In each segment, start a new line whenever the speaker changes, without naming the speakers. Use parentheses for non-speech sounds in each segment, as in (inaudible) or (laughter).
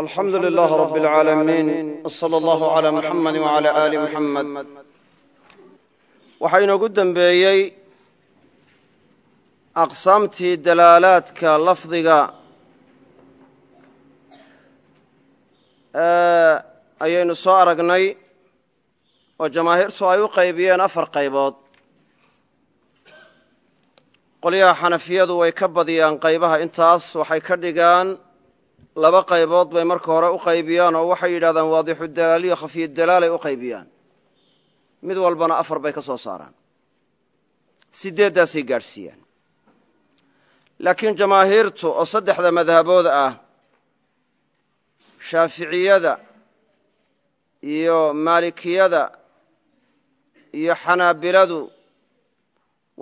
alxamdu lilaah rab اlcaalamiin wsala allahu cala muxamadi wcala aali muxamed waxaa inoogu dembeeyey aqsaamtii dalaalaadka lafdiga ayaynu soo aragnay oo jamaahiirtu ay u qaybiyeen afar qaybood. Qolyaha xanafiyadu way ka badiyaan qaybaha intaas waxay ka dhigaan laba qaybood bay marka hore u qaybiyaan oo waxay yidhahdaan waadixu dalaaliyo khafiyu dalaalay u qaybiyaan. Mid walbana afar bay ka soo saaraan. Sideeddaasay gaadhsiiyaan. Laakiin jamaahiirtu oo saddexda madhabood ah shaaficiyada iyo maalikiyada iyo xanaabiladu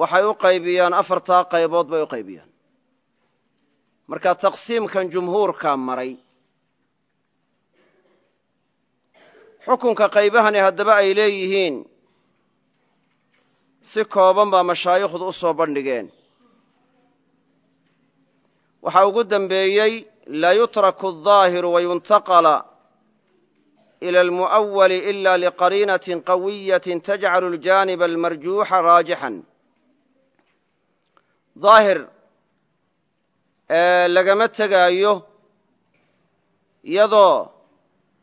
waxay u qaybiyaan afartaa qaybood bay u qaybiyaan marka taqsiimkan jumhuurkaa maray xukunka qaybahani haddaba ay leeyihiin si kooban baa mashaayikhdu u soo bandhigeen. Waxaa ugu dembeeyey la yutraku alظaahiru wayuntaqala ila almu'awali ila liqariinatin qawiyatin tajcalu aljaaniba almarjuuxa raajixan lagama tegaayo iyadoo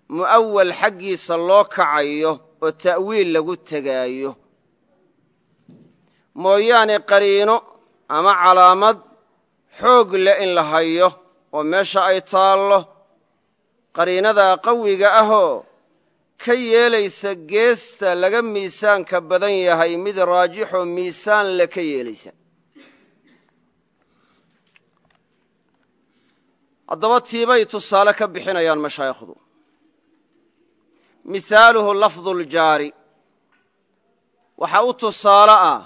mu'awal xaggiisa loo kacayo oo ta'wiil lagu tegaayo mooyaane qariino ama calaamad xoog leh in la hayo oo meesha ay taallo qariinadaa qawiga ahoo ka yeelaysa geesta laga miisaanka badan yahay mid raajixoo miisaan le ka yeelaysa haddaba tiibay tusaale ka bixinayaan mashaayikhdu. Misaaluhu lafdu ljaari waxaa u tusaale ah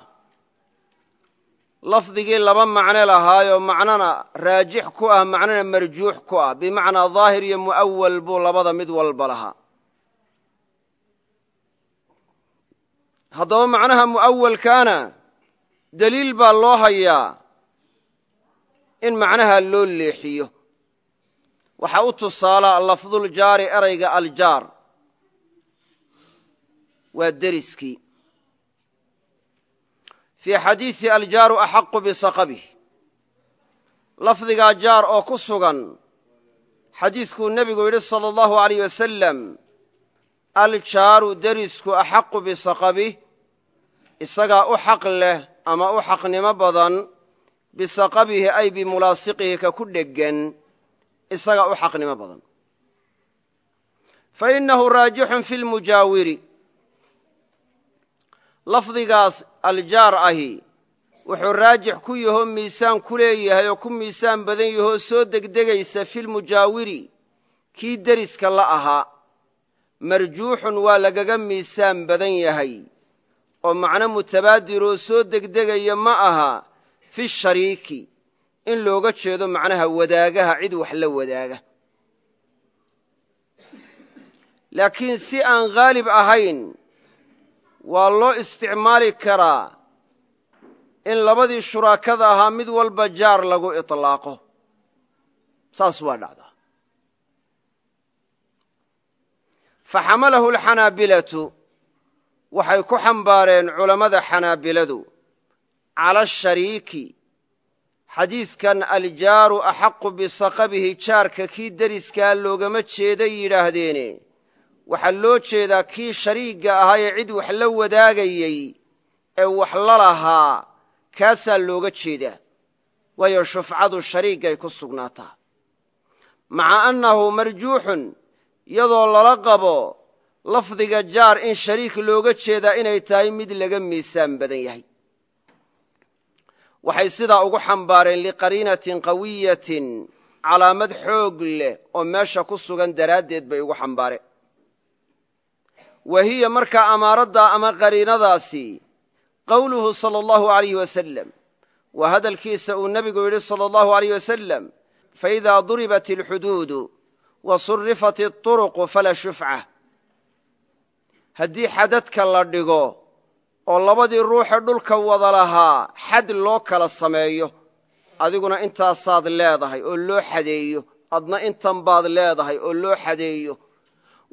lafdigii laba macno lahaayoo macnona raajix ku ah macnona marjuux ku ah bimacnaa daahir iyo mu'awal buu labada mid walba lahaa. Haddaba macnaha mu'awalkaana deliil baa loo hayaa in macnaha loo leexiyo waxaa u tusaala lafduljaari erayga aljaar. Waa deriskii fii xadiisi aljaaru axaqu bisaqabih lafdigaa jaar oo ku sugan xadiiskuu nebigu yidhi sala allahu alayh wasalam aljaaru derisku axaqu bisaqabih isagaa u xaq leh ama u xaqnimo badan bisaqabihi ay bimulaasiqihi ka ku dheggan isagaa u xaqnimo badan. Fa innahu raajixun fi lmujaawiri lafdigaas aljaar ahi wuxuu raajix ku yahoo miisaan ku leeyahay oo ku miisaan badan yahoo soo degdegaysa filmujaawiri kii deriska la ahaa marjuuxun waa lagaga miisaan badan yahay oo macno mutabaadiroo soo degdegaya ma aha fi shariiki in looga jeedo macnaha wadaagaha cid wax la wadaaga. Laakiin si aan haalib ahayn waa loo isticmaali karaa in labadii shuraakada ahaa mid walba jaar lagu iطlaaqo saas waa dhacdaa faxamalahu alxanaabilatu waxay ku xambaareen culammada xanaabiladu cala ashariiki xadiidkan aljaaru axaqu bisaqabihi jaarka kii deriskaa loogama jeeday yidhaahdeene waxaa loo jeedaa kii shariigga ahaa ee cid wax la wadaagayey ee wax la lahaa kaasaa looga jeedaa. Waayo shufcadu shariiggay ku sugnaataa. Maca annahu marjuuxun iyadoo lala qabo lafdiga jaar in shariik looga jeedaa inay tahay mid laga miisaan badan yahay waxay sidaa ugu xambaareen liqariinatin qawiyatin calaamad xoog leh oo meesha ku sugan daraaddeed bay ugu xambaareen. Wa hiya markaa amaaraddaa ama qariinadaasi qowluhu sala allahu alayh wasalam waa hadalkiisa uu nebigu yidhi sala allahu alayh wasalam faidaa duribat alxuduudu wa surifat iطuruqu fala shufca. Haddii xadadka la dhigo oo labadii ruuxe dhulka wada lahaa xad loo kala sameeyo adiguna intaasaad leedahay oo loo xadeeyo adna intan baad leedahay oo loo xadeeyo.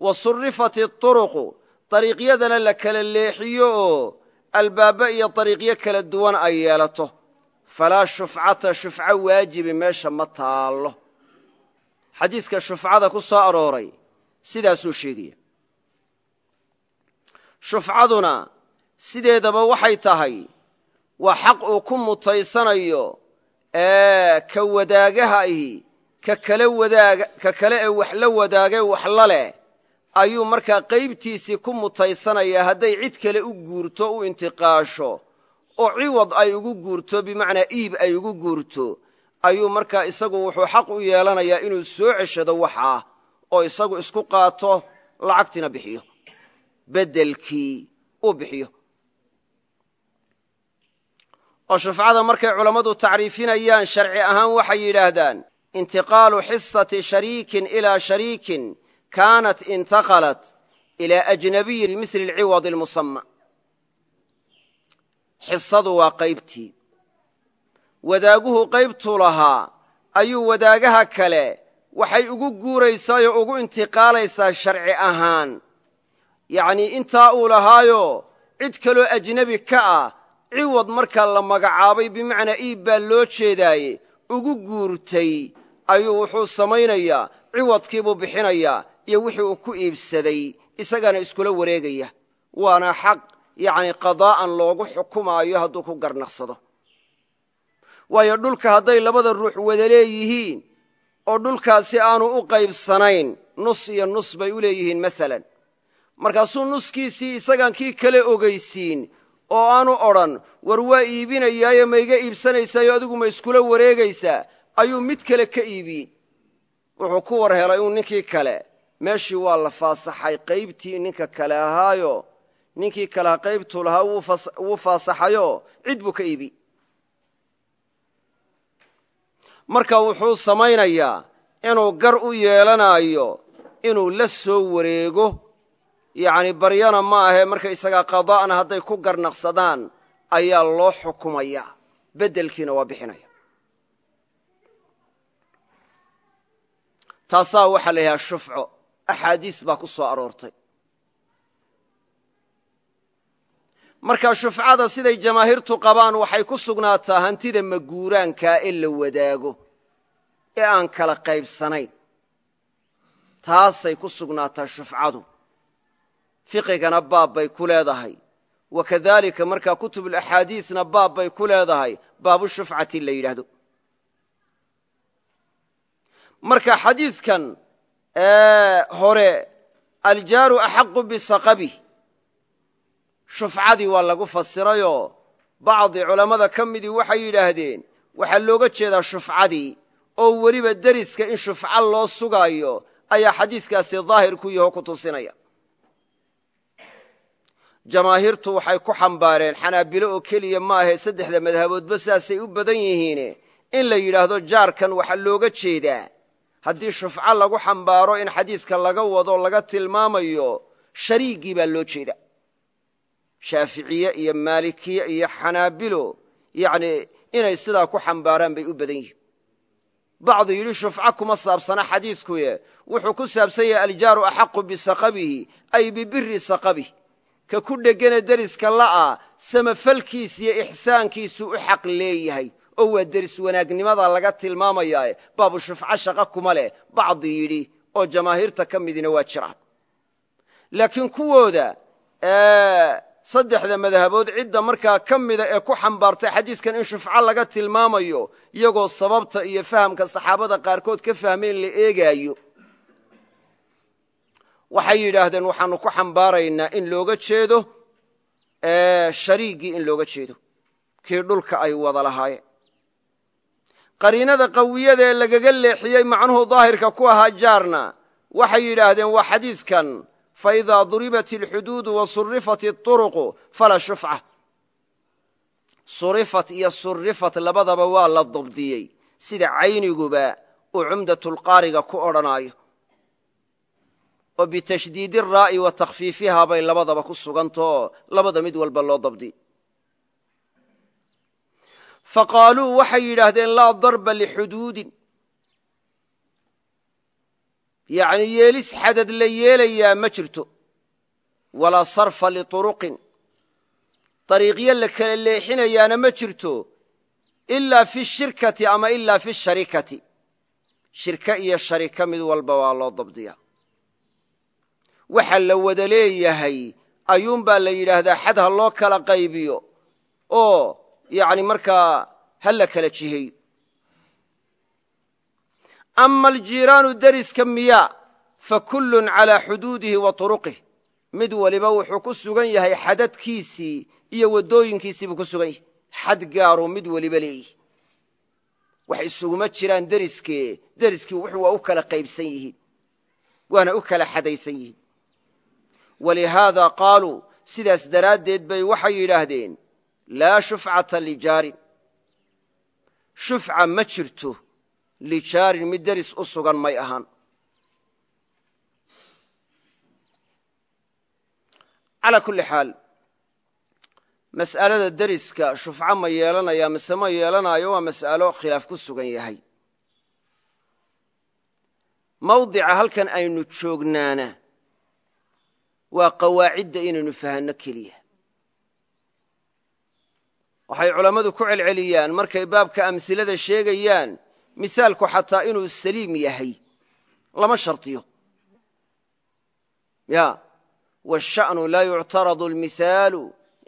Wa surifat iطuruqu dariiqyadana la kala leexiyo oo albaabbe iyo dariiqyo kala duwan ay yeelato. Falaa shufcata shufco waajibi meesha ma taallo. Xadiiska shufcada ku soo arooray sidaasuu sheegaya sideedaba waxay tahay waa xaq uu ku mutaysanayo ee ka wadaagaha ahi ka kale ee wax la wadaagay wax la leh ayuu markaa qaybtiisii ku mutaysanayaa hadday cid kale u guurto u intiqaasho oo ciwad ay ugu guurto bimacnaa iib ay ugu guurto. Ayuu markaa isagu wuxuu xaq u yeelanayaa inuu soo ceshado waxaa oo isagu isku qaato lacagtina bixiyo beddelkii uu bixiyo oo shufcada markay culammadu tacriifinayaan sharci ahaan waxay yidhaahdaan intiqaalu xisati shariikin ilaa shariikin kaanat intaqalat ilaa ajnabiyin misli alciwad almusama xisadu waa qaybtii. Wadaaguhu qaybtuu lahaa ayuu wadaagaha kale waxay ugu guuraysaayoo ugu intiqaalaysaa sharci ahaan. Yacnii intaa uu lahaayo cid kaloo ajnebi ka ah ciwad markaa la magacaabay bimacnaa iib baa loo jeedaaye ugu guurtay ayuu wuxuu samaynayaa ciwadkiibuu bixinayaa iyo wixii uu ku iibsaday isagaana iskula wareegaya. Waana xaq yacni qadaa'an loogu xukumaayo hadduu ku garnaqsado waayo dhulka hadday labada ruux wada leeyihiin oo dhulkaasi aanu u qaybsanayn nus iyo nus bay u leeyihiin masalan. Markaasuu nuskiisii isagaan kii kale ogeysiin oo aanu odhan war waa iibinayaayo ma iga iibsanaysaayo adigu ma iskula wareegaysaa ayuu mid kale ka iibiyey. Wuxuu ku war helay uun ninkii kale meeshii waa la faasaxay qaybtii ninka kale ahaayo ninkii kaleha qaybtuu lahaa wuu faasaxayoo cid buu ka iibi marka wuxuu samaynayaa inuu gar u yeelanayo inuu la soo wareego yacni baryana ma ahe marka isagaa qadaa'na hadday ku garnaqsadaan ayaa loo xukumayaa beddelkiina waa bixinaya. Taasaa waxaa la yidhaha shufco. Axaadiis baa ku soo aroortay. Marka shufcada siday jamaahiirtu qabaan waxay ku sugnaataa hantida maguuraankaa ee la wadaago ee aan kala qaybsanayn. Taasay ku sugnaataa shufcadu fiqigana baab bay ku leedahay. Wa kadalika markaa kutubulaxaadiisna baab bay ku leedahay baabu shufcati la yidhaahdo. Marka xadiidkan hore aljaaru axaqu bisaqabih shufcadii waa lagu fasirayoo bacdi culammada ka midii waxay yidhaahdeen waxaa looga jeedaa shufcadii oo weliba deriska in shufco loo sugaayo ayaa xadiiskaasi daahir ku yaho ku tusinaya jamaahiirtu waxay ku xambaareen xanaabilo oo keliya maahae saddexda madhaboodba saasay u badan yihiine. In la yidhaahdo jaarkan waxaa looga jeedaa. Haddii shufco lagu xambaaro in xadiiska laga wado laga tilmaamayo shariigii baa loo jeeda shaaficiye iyo maalikiye iyo xanaabilo yacni inay sidaa ku xambaaraan bay u badan yihiin. Bacdu yidhi shufco kuma saabsana xadiidkuye wuxuu ku saabsan yahay aljaaru axaqu bisaqabihi ay bibiri saqabih ka ku dhegana deriska la'a samafalkiis iyo ixsaankiisu u xaq leeyahay. Oo waa deris wanaagnimada laga tilmaamayaa baabu shufco shaqa kuma leh. Bacdi yidhi oo jamaahiirta ka midina waa jiraan. Laakiin kuwooda saddexda madhabood cidda markaa ka mida ee ku xambaartay xadiiskan in shufco laga tilmaamayo iyagoo sababta iyo fahamka saxaabada qaarkood ka fahmeen la eegaayo waxay yidhaahdeen waxaanu ku xambaaraynaa in looga jeedo shariigii in looga jeedo. Kii dhulka ay wada lahaayeen. Qariinada qawiyada ee lagaga leexiyey macnuhu daahirka ku ahaa jaarna waxay yidhaahdeen waa xadiiskan faidaa duribat alxuduudu wa surifat اطuruqu falaa shufca. Surifat iyo surifat labadaba waa la dabdiyey sida cayniguba uu cumdatulqaariga ku odhanaayo oo bitashdiidi raa'i wa takhfiifihaa bay labadaba ku sugantao labada mid walba loo dabdi. Faqaaluu waxay yidhaahdeen laa darba lixuduudin yacni yeelis xadad la yeelayaa ma jirto. Walaa sarfa lituruqin. Dariiqyo la kala leexinayaana ma jirto ilaa fi shirkati ama ilaa fi sharikati. Shirka iyo sharika mid walba waa loo dabdiyaa waxa la wada leeyahay. Ayuunbaa la yidhaahdaa xad ha loo kala qaybiyo. Oo yani markaa ha la kala jiheeyo ama aljiiraanu deriska miyaa fa kullun calaa xuduudihi wa turuqih. Mid waliba wuxuu ku sugan yahay xadadkiisii iyo waddooyinkiisii buu ku sugan yahay. Xad gaaruu mid weliba leeyihi wax isuguma jiraan deriskee deriskii wuxuu waa u kala qaybsan yihiin. Waana u kala xadaysan yihiin walihaada qaaluu sidaas daraaddeed bay waxay yidhaahdeen laa shufcata lijaarin shufca ma jirto lijaarin mid deris u sugan may ahaan calaa kulli xaal mas'alada deriska shufco ma yeelanaya mise ma yeelanaayo waa mas'alo khilaaf ku sugan yahay mawdica halkan aynu joognaana waa qawaacidda inaynu fahanno keliya. Waxay culammadu ku celceliyaan markay baabka amsilada sheegayaan misaalku xataa inuu saliim yahay. Lama shardiyo ya washa'nu laa yuctaradu almisaalu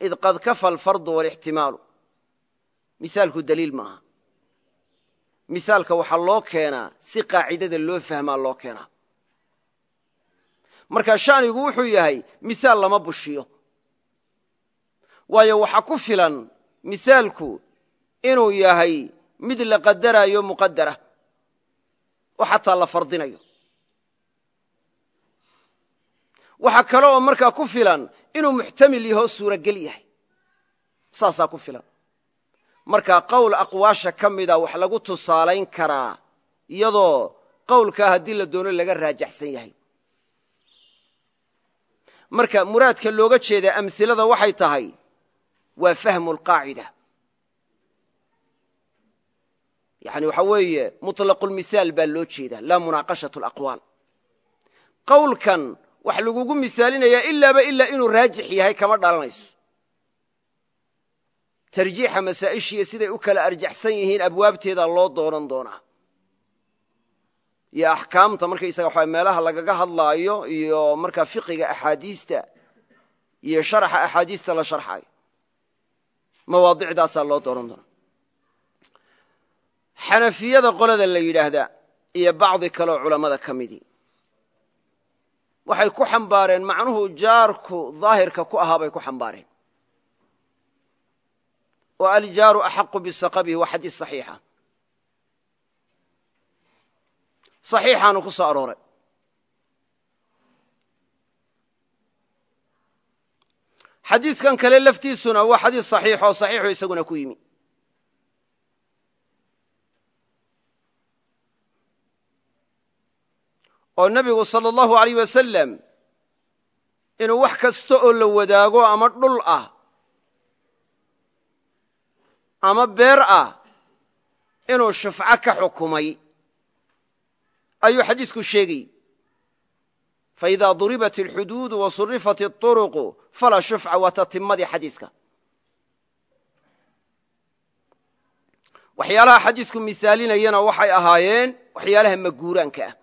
id qad kafa alfardu walixtimaalu. Misaalku daliil maaha misaalka waxaa loo keenaa si qaacidada loo fahmaa loo keenaa marka sha'nigu wuxuu yahay misaal lama bushiyo. Waayo waxaa ku filan misaalku inuu yahay mid la qadaraayo muqadara oo xataa la fardinayo. Waxaa kale oo markaa ku filan inuu muxtamil yahoo suurogel yahay. Saasaa ku filan. Markaa qowl aqwaasha ka mida wax lagu tusaalayn karaa iyadoo qowlkaa haddii la doono laga raajaxsan yahay marka muraadka looga jeedaa amsilada waxay tahay waa fahmu alqaacida yani waxa weeye muطlaqulmisaal baa loo jeedaa laa munaaqashaة alaqwaal qowlkan wax lagugu misaalinayaa ilaaba ilaa inuu raajix yahay kama dhalanayso tarjiixa masaa'ishiiyo siday u kala arjaxsan yihiin abwaabteeda loo doonan doonaa iyo axkaamta markaysaga waxa meelaha lagaga hadlaayo iyo markaa fiqiga axaadiista iyo sharaxa axaadiista la sharxayo mawaadicdaasaa loo dooran doonaa. Xanafiyada qolada la yidhaahdaa iyo bacdi kaleoo culammada ka midii waxay ku xambaareen macnuhu jaarku daahirka ku ahaa bay ku xambaareen. Oo aljaaru axaqu bisaqabihi waa xadiis saxiixa saxiixaanu ku soo arooray. Xadiiskan kale laftiisuna waa xadiis saxiix oo saxiixu isaguna ku yimi. Oo nebigu sala allahu alayh wasalam inuu wax kasta oo la wadaago ama dhul ah ama beer ah inuu shufco ka xukumay ayuu xadiisku sheegayy faidaa duribat alxuduudu wa surifat اطuruqu falaa shufca waa tatimadii xadiiska waxyaalaha xadiisku misaalinayana waxay ahaayeen waxyaalaha maguuraanka ah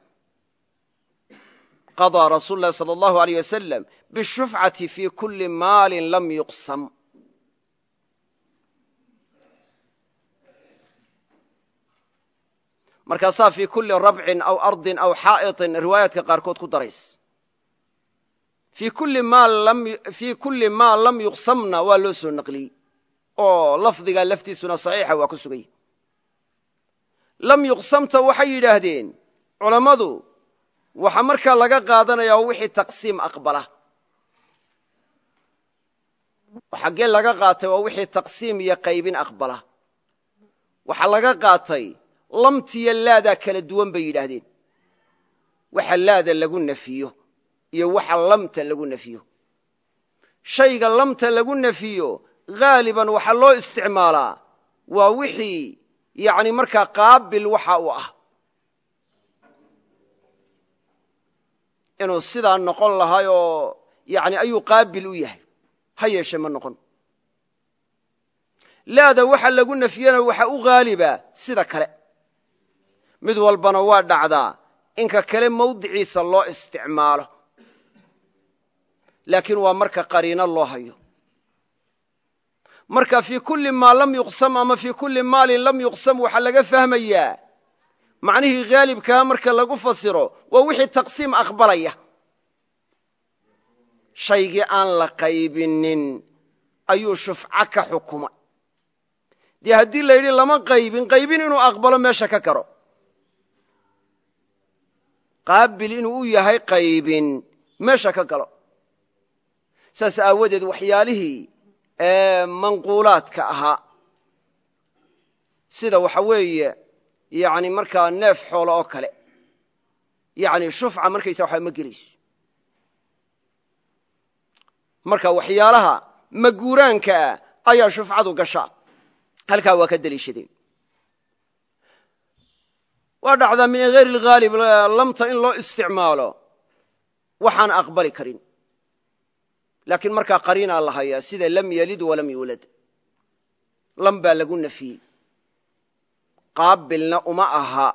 qaضىa rasuul اlahi salى اllahu alيyh wasalam bishufcati fii kuli maalin lam yuqsam Markaasaa fii kuli rabcin aw ardin aw xaa'iطin riwaayaadka qaarkood ku darays. Fii kulli maa lam yuqsamna waa loo soo naqliyey. Oo lafdigaa laftiisuna saxiixa waa ku sugay. Lam yuqsamta waxay yidhaahdeen culammadu waxaa markaa laga qaadanayaa wixii taqsiim aqbala. Xaggee laga qaatay waa wixii taqsiim iyo qaybin aqbala. Waxaa laga qaatay lamtiyo laadaa kala duwan bay yidhaahdeen. Waxa laada lagu nafiyo iyo waxa lamta lagu nafiyo. Shayga lamta lagu nafiyo haaliban waxaa loo isticmaalaa. Waa wixii yani markaa qaabil waxa uu ah. Inuu sidaa noqon lahay oo yani ayuu qaabil u yahay. Ha yeeshe ma noqon. Laada waxa lagu nafyena waxa u haaliba sida kale mid walbana waa dhacdaa inka kale mawdiciisa loo isticmaalo. Laakiin waa marka qariino loo hayo. Marka fii kulli maa lam yuqsam ama fii kulli maalin lam yuqsam waxaa laga fahmayaa macnihii haalibkaa marka lagu fasiro waa wixii taqsiim aqbalaya. Shaygii aan la qaybinin ayuu shufco ka xukumay dee haddii la yidhi lama qaybin qaybin inuu aqbalo meesha ka karo qaabil inuu u yahay qaybin meesha ka galo. Saas aawadeed waxyaalihii manquulaadka ahaa sida waxa weeye yani markaa neef xoolo oo kale yani shufca markaysa waxba ma gelayso marka waxyaalaha maguuraankaa ayaa shufcadu gashaa halkaa waa ka deliishadeen waa dhacdaa min hayr اlghaalib lamta in loo isticmaalo. Waxaan aqbali karin. Laakiin markaa qariinaa la hayaa sida lam yalid walam yuulad lam baa lagu nafiyey. Qaabilna uma aha.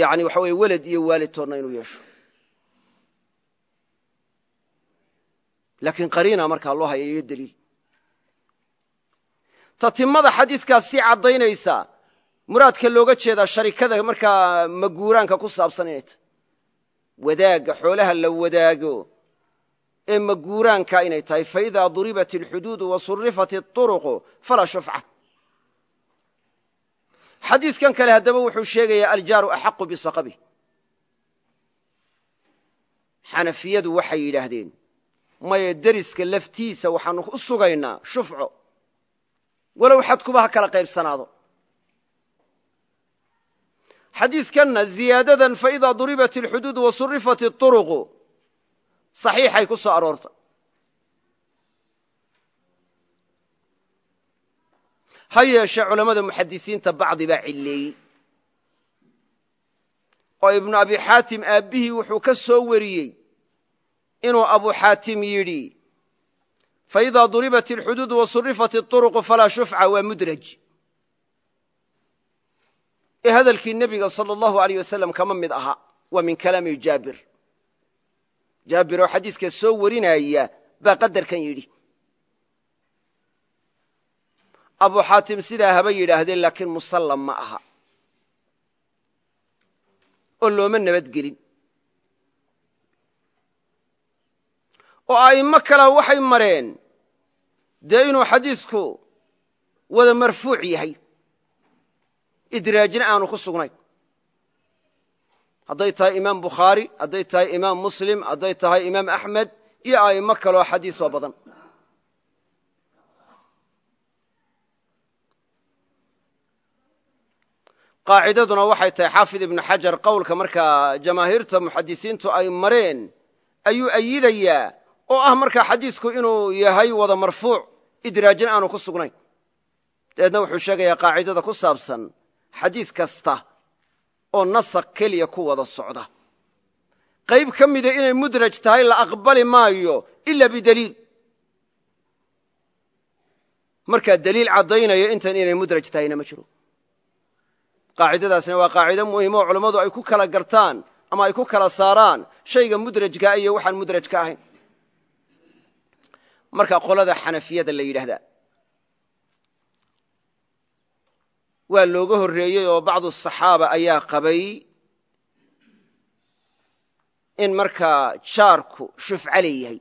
Yani waxa weye welad iyo waalidtoodna inuu yeesho. Laakiin qariina markaa loo haya iyo deliil tatimada xadiiskaas sii caddaynaysa muraadka looga jeedaa sharikada markaa maguuraanka ku saabsan inay tahay xoolaha la wadaago ee maguuraanka inay tahay faidaa duribat alxuduudu wa surifat اطuruqu falaa shufca. Xadiidkan kale haddaba wuxuu sheegayaa aljaaru axaqu bisaqabi. Xanafiyadu waxay yidhaahdeen maya deriska laftiisa waxaanu u sugaynaa shufco. Walow xadkuba ha kala qaybsanaado xadiiskanna ziyaadadan faidaa duribat اlxuduud wasurifat الطuruqu saxiixay ku soo aroortay ha yeeshee culammada muxadisiinta bacdi baa cilleeyey oo ibnu abi xaatim aabbihii wuxuu ka soo wariyey inuu abu xaatim yidhi faidaa duribat اlxuduud wasurifat الطuruqu falaa shufca waa mudraj ee hadalkii nebiga salى اllahu aleyh wasalam kama mid aha waa min kalaami jaabir. Jaabir oo xadiiska soo warinaya baa qadarkan yidhi. Abu xaatim sidaa haba yidhaahdeen laakiin musallam ma aha. Oo looma nabadgelin oo a'immo kale waxay mareen dee inuu xadiisku wada marfuuc yahay idraajina aanu ku sugnayn hadday tahay imaam bukhaari hadday tahay imaam muslim hadday tahay imaam axmed iyo a'immo kaleo xadiisoo badan. Qaacidaduna waxay tahay xaafid ibnu xajar qowlka markaa jamaahiirta muxadisiintu ay mareen ayuu ayidayaa oo ah markaa xadiisku inuu yahay wada marfuuc idraajin aanu ku sugnayn dabeedna wuxuu sheegayaa qaacidada ku saabsan xadiis kasta oo nasaq keliya ku wada socda. Qayb ka mida inay mudraj tahay la aqbali maayo ila bidaliil. Markaa daliil caddaynaya intan inay mudraj tahayna ma jiro. Qaacidadaasna waa qaacido muhimo oo culammadu ay ku kala gartaan ama ay ku kala saaraan shayga mudrajka iyo waxaan mudraj ka ahayn. Marka qolada xanafiyada la yidhaahdaa waa looga horreeyey oo bacdu saxaaba ayaa qabay in markaa jaarku shufco leeyahay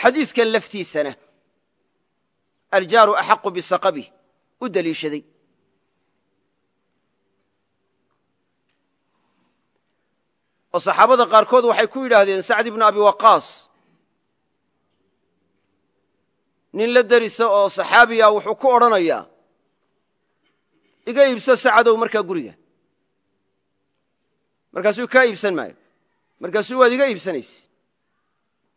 xadiiskan laftiisana aljaaru axaqu bisaqabih u deliishaday oo saxaabada qaarkood waxay ku yidhaahdeen sacd ibnu abi waqaas nin la derisa oo saxaabiya wuxuu ku odhanayaa iga iibso sacadow markaa guriga. Markaasuu kaa iibsan maayo. Markaasuu waad iga iibsanayse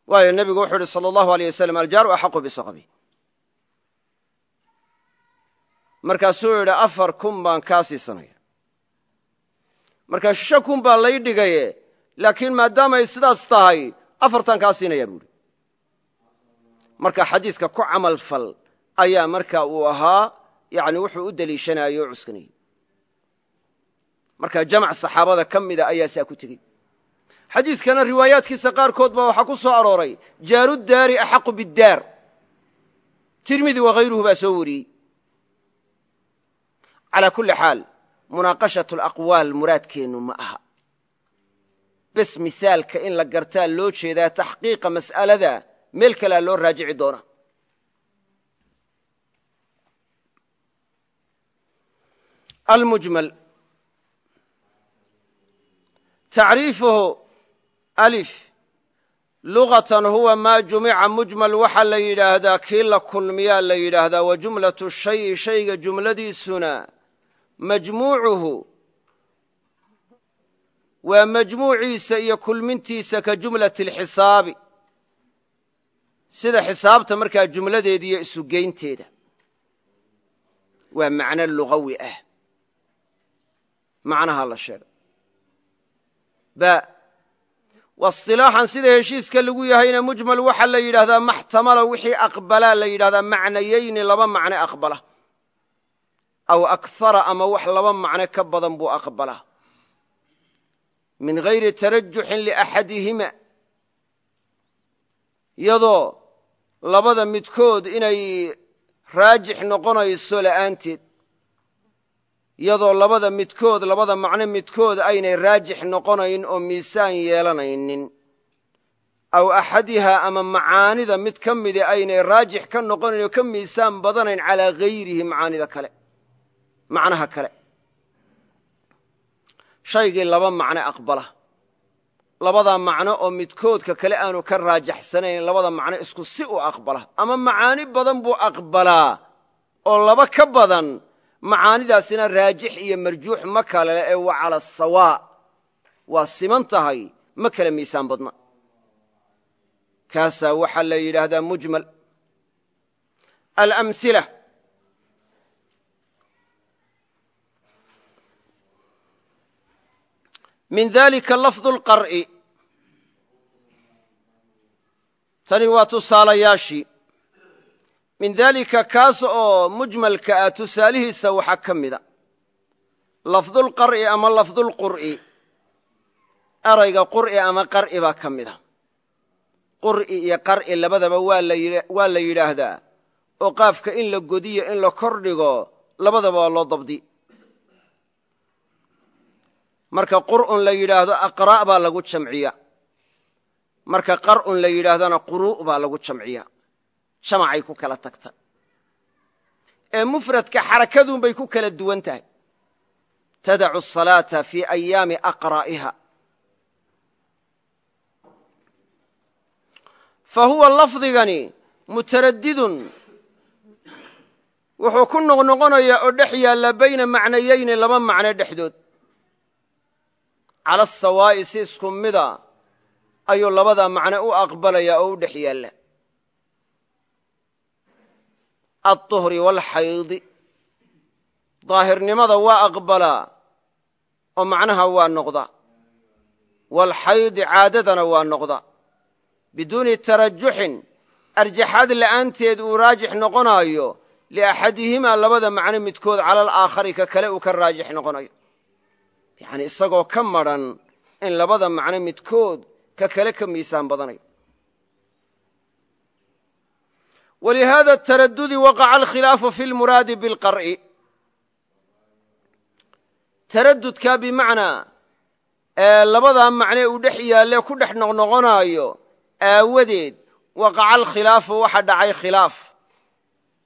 waayo nebigu wuxuu ihi salى allahu aleyh wasalam aljaaru axaqu bisaqbi markaasuu yidhi afar kun baan kaa siisanaya markaa shakun baa lay dhigaye laakiin maadaamay sidaas tahay afartan kaa siinayaa marka xadiiska ku camal fal ayaa marka uu ahaa yani wuxuu u deliishanayay oo marka jamac saxaabada ka mida ayaa ku tegey. Xadiiskana riwaayaadkiisa qaarkood baa waxaa ku soo arooray jaarudaari axaqu biddaar. Tirmidi wakhayruhu baa soo wariyey. Calaa kulli xaal munaaqashatu alaqwaal muraadkeennu ma aha. Bes misaalka in la gartaa loo jeedaa taxqiiqa mas'alada meel kalea loo raajici doona almujmal. Tacriifuhu alif. Lugatan huwa maa jumica mujmal waxaa la yidhaahdaa kii la kulmiyaa la yidhaahdaa wa jumlatu shayi shayga jumladiisuna majmuucuhu. Waa majmuuciisa iyo kulmintiisa ka jumlati alxisaabi sida xisaabta markaa jumladeeda iyo isugeynteeda. Waa macno lugawi ah. Macnaha la sheegay ba wasilaaxan sida heshiiska lagu yahayna mujmal waxaa la yidhahdaa maxtamala wixii aqbalaa la yidhahdaa macnayayni laba macne aqbala. Aw akara ama wax laba macne ka badan buu aqbalaa. Min hayri tarajuxin liaxadihima iyadoo labada midkood inay raajix noqonayso la'aanteed iyadoo labada midkood labada macno midkood aynay raajix noqonayn oo miisaan yeelanaynin. Aw axadihaa ama macaanida mid ka midi aynay raajix ka noqonayn oo ka miisaan badanayn calaa hayrihi macaanida kale macnaha kale. Shaygii laba macno aqbala labadaa macno oo midkoodka kale aanu ka raajaxsanayn labada macno isku si u aqbala. Ama macaani badan buu aqbalaa oo laba ka badan macaanidaasina raajix iyo marjuux ma kale ee waa cala sawaa waa siman tahay ma kala miisaan badna. Kaasaa waxaa la yidhaahdaa mujmal. Alamila min dalika lafdu اlqar'i tani waa tusaalayaashii. Min daalika kaas oo mujmalka ah tusaalihiisa waxaa ka mida lafdulqar'i ama lafdulqur'i erayga qur'i ama qar'i baa ka mida qur'i iyo qar'i labadaba waa la yidhaahdaa. Oo qaafka in la godiyo in la kor dhigo labadaba waa loo dabdi marka qur'un la yidhaahdo aqra' baa lagu jamciya marka qar'un la yidhaahdona quru' baa lagu jamciya jamacay ku kala tagta. Ee mufradka xarakadun bay ku kala duwan tahay. Tadacu asalaata fii ayaami aqra'iha. Fa huwa lafdigani mutaradidun wuxuu ku noqnoqonayaa oo dhex yaalla bayna macnayayni laba macno dhexdood cala asawaa'i isku mida ayuu labadaa macno u aqbalayaa oo u dhex yaalla. Alطuhri waalxaydi daahirnimada waa aqbalaa oo macnaha waa noqda. Waalxaydi caadadana waa noqda. Biduuni tarajuxin arjaxaad la'aanteed uu raajix noqonaayo liaxadihimaa labada macno midkood cala alaakhari ka kale uu ka raajix noqonayo yacni isagoo ka madran in labada macno midkood ka kale ka miisaan badanayo wlihada taradudi waqaca alkhilaafu fi lmuraadi bilqar'i taradudka bimacnaa ee labadaa macnee uu dhex yaalle ku dhex noqnoqonaayo aawadeed waqaca alkhilaafu waxa dhacay khilaaf.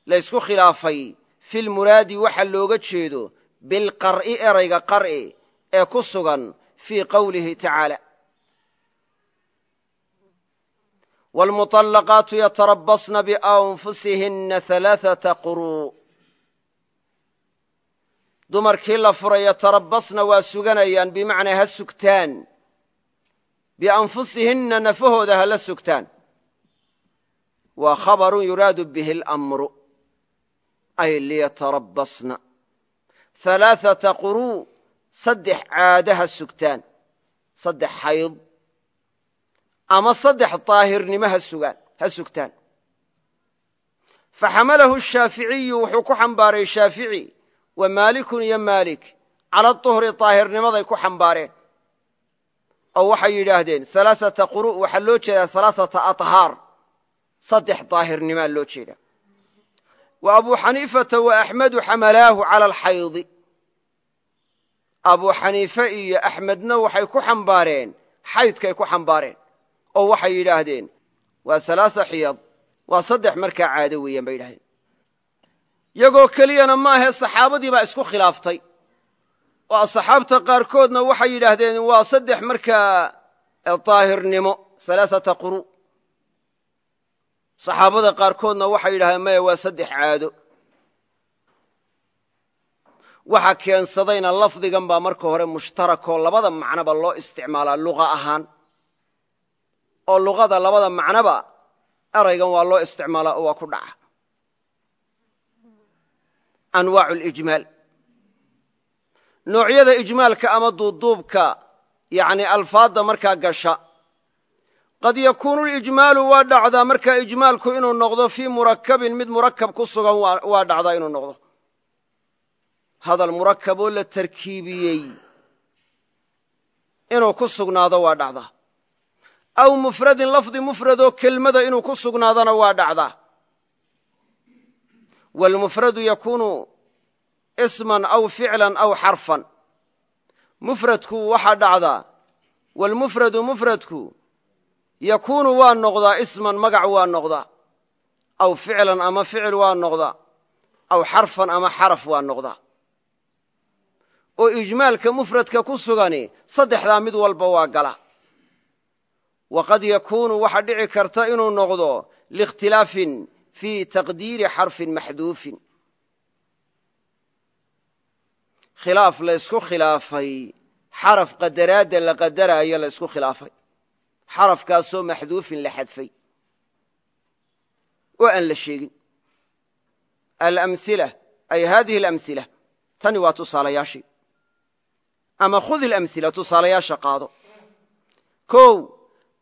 Laysku khilaafay fi lmuraadi waxa looga jeedo bilqar'i erayga qar'i ee ku sugan fii qowlihi tacaala wاlmuطalaqaatu yatarabasna bianfusihina alaaثaةa quruu dumarkii la furay yatarabasna waa suganayaan bimacnaa ha sugtaan bianfusihinna nafahooda hala sugtaan waa khabaru yuraadu bihi اlamru ay liyatarabasna alaaثaةa quruu saddex caada ha sugtaan saddex xayd ama saddex daahirnimo ha sugtaan. Faxamalahu shaaficiyu wuxuu ku xambaaray shaafici wa maalikun iyo maalik cala duhri daahirnimaday ku xambaareen. Oo waxay yidhaahdeen alaaata quru waxaa loo jeedaa alaaata ahaar saddex daahirnimaa loo jeeda wa abuu xaniifata wa xamalaahu cala alxaydi abuu xaniife iyo axmedna waxay ku xambaareen xaydkay ku xambaareen oo waxay yidhaahdeen waa alaasa xiyad waa saddex markaa caado weeyaan bay yidhahdeen yagoo keliyana maahe saxaabadii baa isku khilaaftay. Oo asxaabta qaarkoodna waxay yidhaahdeen waa saddex markaa daahirnimo alaaata quru. Saxaabada qaarkoodna waxay yidhahdeen maya waa saddex caado waxa keensadayna lafdigan baa marka hore mushtarakoo labada macnoba loo isticmaalaa luqa ahaan. Oo luqada labada macnoba eraygan waa loo isticmaalaa oo waa ku dhaca. Anwaacu lijmaal noocyada ijmaalka ama duuduubka yani alfaadda markaa gasha. Qad yakuunu lijmaalu waa dhacdaa markaa ijmaalku inuu noqdo fii murakabin mid murakab ku sugan waa dhacdaa inuu noqdo hadal murakaboo la tarkiibiyey. Inuu ku sugnaado waa dhacdaa aw mufradin lafdi mufradoo kelmada inuu ku sugnaadona waa dhacdaa wlmufradu yakuunu isman aw ficlan aw xarfan. Mufradku waxaa dhacdaa wlmufradu mufradku yakuunu waa noqdaa isman magac waa noqdaa aw ficlan ama ficil waa noqdaa aw xarfan ama xaraf waa noqdaa oo ijmaalka mufradka ku sugani saddexdaa mid walba waa gala. Waqad yakuunu waxaa dhici karta inuu noqdo liikhtilaafin fii taqdiiri xarfin maxduufin. Khilaaf laysku khilaafay xaraf qadaraadda la qadaraayo laysku khilaafay. Xarafkaasoo maxduufin la xadfay. Oo aan la sheegin. Alamila ay hadihi alamila tani waa tusaalayaashii ama khudi lamila tusaalayaasha qaado. O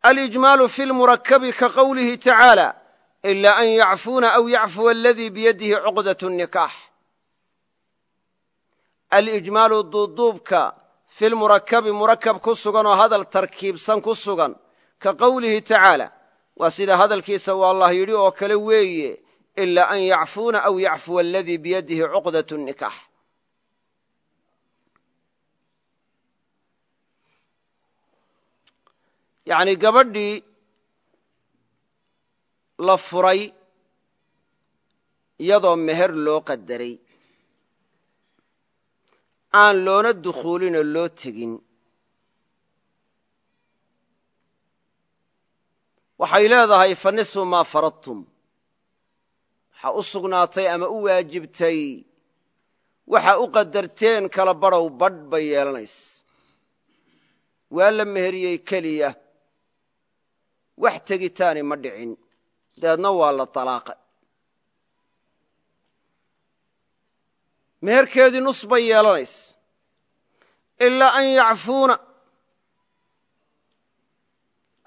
alijmaalu fi lmurakabi ka qowlihi tacaala ilaa an yacfuuna aw yacfuwa aladii biyadihi cuqdat nikaax. Alijmaalu duuduubka fi lmurakabi murakab ku sugan oo hadal tarkiibsan ku sugan ka qowlihi tacaala waa sida hadalkiisa waa allah yidhi oo kale weeye ilaa an yacfuuna aw yacfuwa aladii biyadihi cuqdat nikaax. Yacni gabadhii la furay iyadoo meher loo qadaray. Aan loona dukhuulinoo loo tegin. Waxay leedahay fa nisfu maa faradtum. Waxaa u sugnaatay ama u waajibtay. Waxa u qadarteen kala badhow badh bay yeelanays. Waa la meheriyey keliya wax tegitaani ma dhicin. Dabeedna waa la talaaqay. Meherkeedii nus bay yeelanays ilaa an yacfuuna.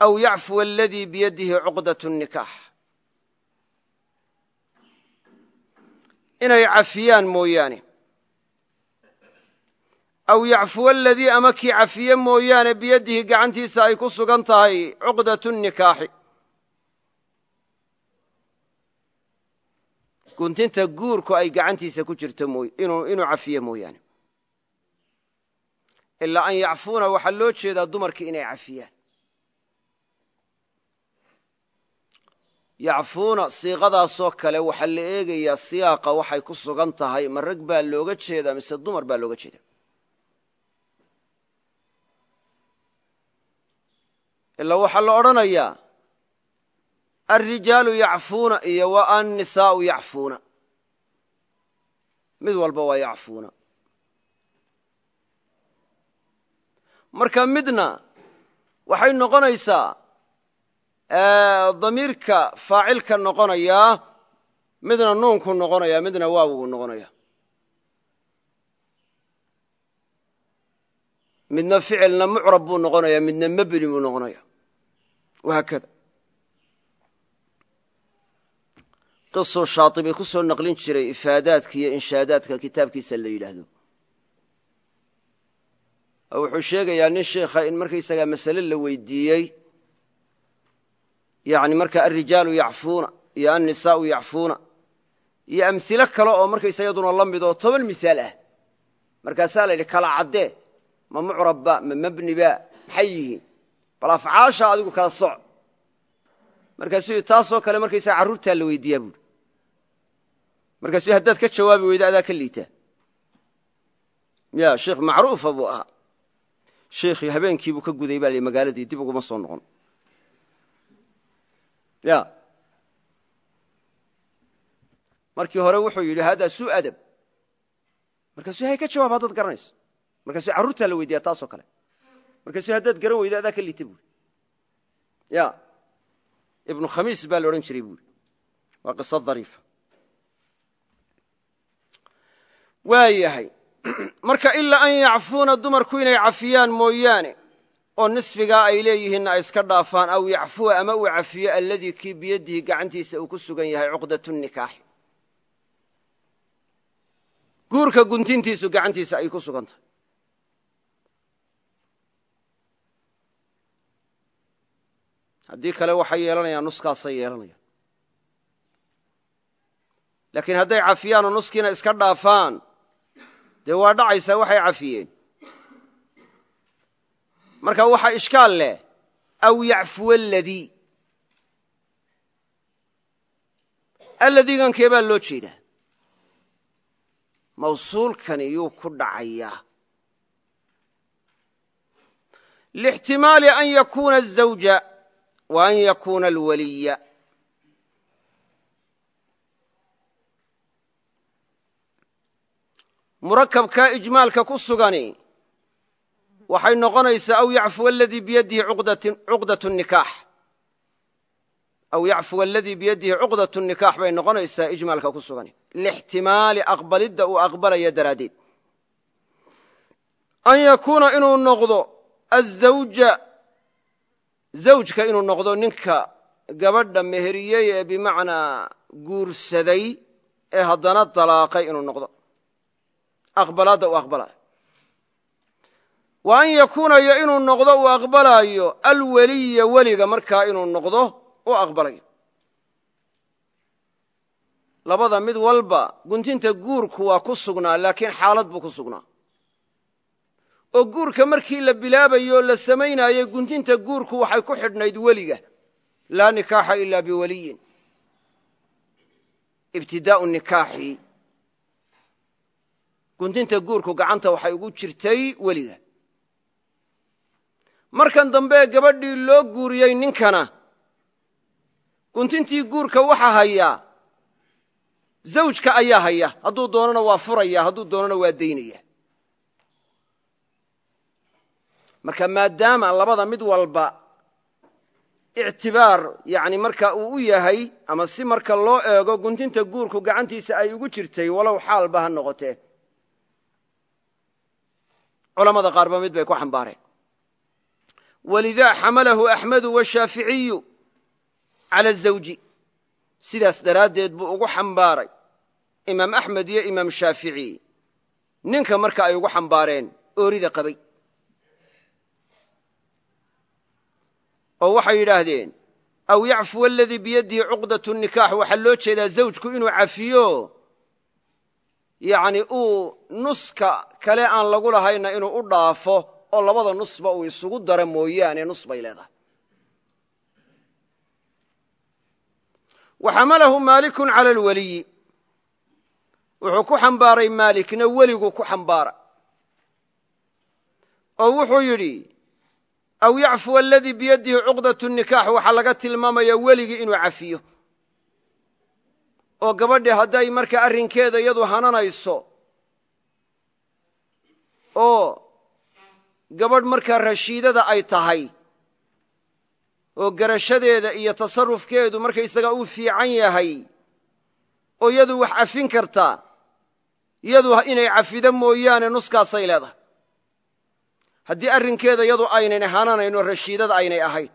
Aw yacfuwa aladii biyadihi cuqdat nikaax inay cafiyaan mooyaane aw yacfuwa aladii ama kii cafiye mooyaane biyadihi gacantiisa ay ku sugan tahay cuqdatu nikaaxi guntinta guurku ay gacantiisa ku jirto inuu cafiye mooyaane. Ilaa an yacfuuna waxaa loo jeedaa dumarkii inay cafiyaan. Yacfuuna siiqadaasoo kale waxaa la eegayaa siyaaqa waxay ku sugan tahay ma rag baa looga jeedaa mise dumar baa looga jeedaa? Ilaa waxaa la odhanayaa alrijaalu yacfuuna iyo wa annisaau yacfuuna mid walba waa yacfuuna. Marka midna waxay noqonaysaa damiirka faacilka noqonayaa midna nuunku noqonaya midna waawgu noqonaya midna ficilna mucrab buu noqonaya midna mebni buu noqonaya wahaakada qisuu shaatibi ku naqlin jiray ifaadaadka iyo inshaadaadka kitaabkiisa la yidhaahdo. Wuxuu sheegayaa nin sheikha in markaysagaa masale la weydiiyey yani marka alrijaalu yacfuuna iyo annisaau yacfuuna iyo amhilo kale oo markaysa yaduna la mid oo toban misaal ah. Markaasaa la yidhi kala caddee ma mucrabba ma mebniba maxay yihiin? Bal afcaasha adigu kala soc markaasuu taasoo kale markaysaa carruurtaa la weydiiyaa buuri markaasuu haddaad ka jawaabi weydo adaa ka liitaa ya sheikh macruufa buu ahaa. Sheikhii habeenkiibuu ka guday baa l magaaladii dib uguma soo noqon. Ya. Markii hore wuxuu yidhi hada suu adab. Markaasuu hay ka jawaab haddaad garanayso markaasuu carruurtaa la weydiiya taasoo kale. Markaasuu haddaad garan weydo adaa ka liita buuri ya ibnu khamiis baa la odhan jiray buuri waa qiso (clears throat) marka ilaa an yacfuuna dumarku inay cafiyaan mooyaane oo nisfigaa ay leeyihiinna ay iska dhaafaan aw yacfuwa ama uu cafiyo alladii kii biyadihi gacantiisa uu ku sugan yahay cuqdatu nikaaxi. Guurka guntintiisu gacantiisa ay ku sugan haddii kale waxay yeelanayaan nuskaasay yeelanayaan. Laakiin hadday cafiyaanoo nuskiina iska dhaafaan dee waa dhacaysaa waxay cafiyeen. Marka waxaa ishkaal leh aw yacfuwa aladii alladiigankee baa loo jeedaa? Mawsuulkani yuu ku dhacayaa. Lixtimaali an yakuuna azawja wa an yakuuna alwaliya murakabkaa ijmaalka ku sugani waxay noqonaysaa aw yacfuwa aladii biyadihi cuqdat nikaax aw yacfuwa aladii biyadihi cuqdatu nikaax bay noqonaysaa ijmaalka ku sugani lixtimaali aqbalidda uu aqbalaya daraaddeed an yakuuna inuu noqdo azawja zawjka inuu noqdo ninka gabadha meheriyey ee bimacnaa guursaday ee haddana dalaaqay inuu noqdo. Aqbalaadda uu aqbalaayo. Wa an yakuunayo inuu noqdo uu aqbalaayo alweliya weliga markaa inuu noqdo u aqbalayo labada mid walba guntinta guurku waa ku sugnaa laakiin xaalad buu ku sugnaa oo guurka markii la bilaabayo o la samaynaayey guntinta guurku waxay ku xidhnayd weliga. Laa nikaaxa ila biwaliyin. Ibtidaau nikaaxi. Guntinta guurku gacanta waxay ugu jirtay weliga. Markan dambe gabadhii loo guuriyey ninkana guntintii guurka waxa hayaa zawjka ayaa haya. Hadduu doonana waa furaya hadduu doonana waa daynaya marka maadaama labada mid walba ictibaar yani marka uu u yahay ama si marka loo eego guntinta guurku gacantiisa ay ugu jirtay walow xaalba ha noqotee culamada qaarba mid bay ku xambaareen. Walidaa xamalahu axmedu washaaficiyu cala azawji sidaas daraaddeed buu ugu xambaaray imaam axmed iyo imaam shaafici. Ninka marka ay ugu xambaareen oorida qabay oo waxay yidhaahdeen aw yacfuwa aladii biyadihi cuqdatu nikaax? Waxaa loo jeedaa zawjku inuu cafiyo. Yani uu nuska kale aan lagu lahayna inuu u dhaafo oo labada nusba uu isugu daro mooyaane nus bay leedahay. Waxamalahu maalikun cala alweliyi wuxuu ku xambaaray maalikna weligu ku xambaara. Oo wuxuu yidhi aw yacfuwa aladii biyadihi cuqdatu nikaax waxaa laga tilmaamaya weligii inuu cafiyo. oo gabadhi hadday markaa arrinkeeda iyadu hananayso oo gabadh markaa rashiidada ay tahay oo garashadeeda iyo tasarufkeedu markaysaga uu fiican yahay oo iyadu wax cafin kartaa iyadu inay cafido mooyaane nuskaasay leedahay haddii arrinkeeda yadu aynan ahaananayno rashiidada aynay ahayn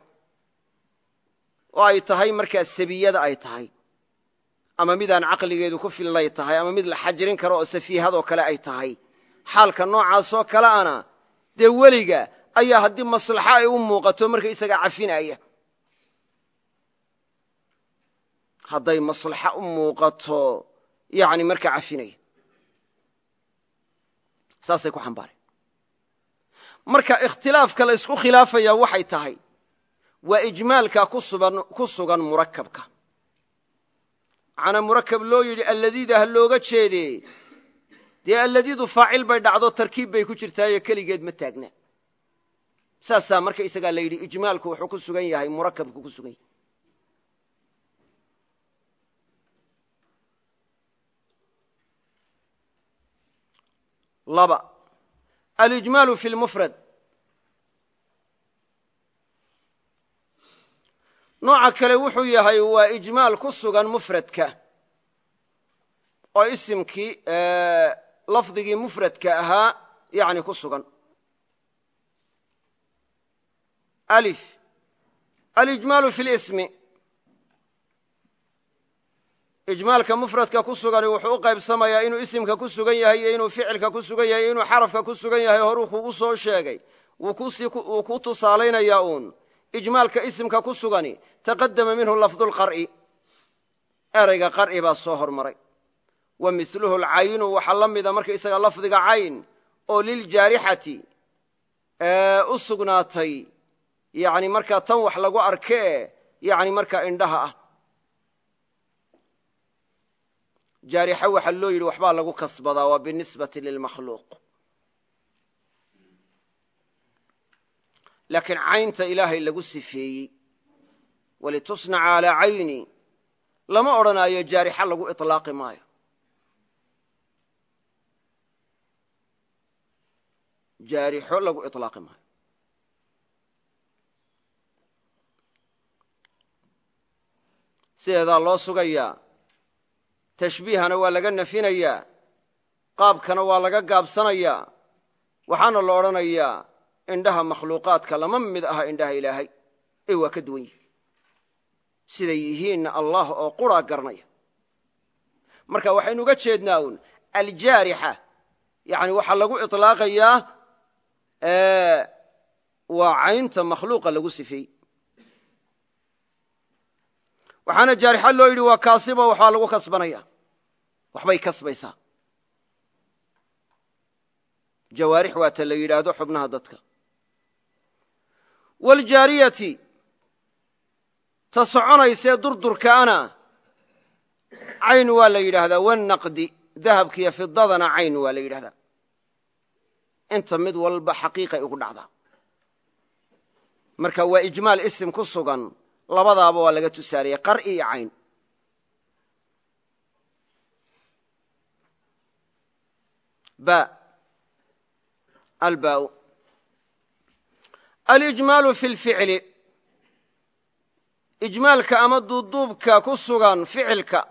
oo ay tahay markaa sabiyada ay tahay ama midaan caqligeedu ku filnay tahay ama mid la xajirin karo oo safiihadoo kale ay tahay xaalka noocaasoo kale ana dee weliga ayaa haddii maslaxo ay u muuqato markaysaga cafinaya. Hadday maslaxo u muuqato yani markaa cafinaya. Saasay ku xambaareen marka ikhtilaafka la ysku khilaafaya waxay tahay waa ijmaalka ku sugan murakabka macnaa murakab loo yidhi alladiida ha looga jeedee. Dee alladiidu faacil bay dhacdo tarkiib bay ku jirtaayo keligeed ma taagna. Saasaa marka isagaa la yidhi ijmaalku wuxuu ku sugan yahay murakabku ku sugan yahay. Laba alijmaalu fi lmufrad nooca kale wuxuu yahay waa ijmaal ku sugan mufradka oo isimkii lafdigii mufradka ahaa yani ku sugan alijmaalu fi lismi ijmaalka mufradka ku sugani wuxuu u qaybsamayaa inuu isimka ku sugan yahay iyo inuu ficilka ku sugan yahay inuu xarafka ku sugan yahay horuu kugu soo sheegay. Wuu ku tusaalaynayaa uun. Ijmaalka isimka ku sugani taqadama minhu lafdulqar'i erayga qar'i baa soo hormaray. Wa miluhu alcaynu waxaa la mida markaysaga lafdiga cayn oo liljaarixati u sugnaatay. Yani markaa tan wax lagu arkee yani markaa indhaha ah jaarixa waxaa loo yidhi waxbaa lagu kasbadaa waa binisbati lilmakhluuq laakiin caynta ilaahay lagu sifeeyey walitusnaca calaa cayni lama odhanaayo jaarixa lagu iطlaaqi maayo. Jaarixo lagu iطlaaqi maayo. Sideedaa loo sugayaa tashbiihana waa laga nafinayaa qaabkana waa laga gaabsanayaa waxaana la odhanayaa indhaha makhluuqaadka lama mid aha indhaha ilaahay. Ee waa ka duwan yihi siday yihiinna allah oo quraa garanaya marka waxaynu uga jeednaa uun aljaarixa yani waxaa lagu iطlaaqayaa waa caynta makhluuqa lagu sifeey waxaana jaarixa loo yidhi waa kaasibo waxbaa lagu kasbanaya. Waxbay kasbaysaa. Jawaarix waa ta la yidhaahdo xubnaha dadka. Waaljaariyati ta soconaysee durdurkaana cayn waa la yidhaahdaa. Wanaqdi dahabkiiyo fidadana cayn waa la yidhahdaa inta mid walba xaqiiqay ugu dhacdaa. Marka waa ijmaal isim ku sugan labadaaba waa laga tusaaliyey qar'i iyo cayn. Ba. Alba alijmaalu fi lficli ijmaalka ama duuduubka ku sugan ficilka.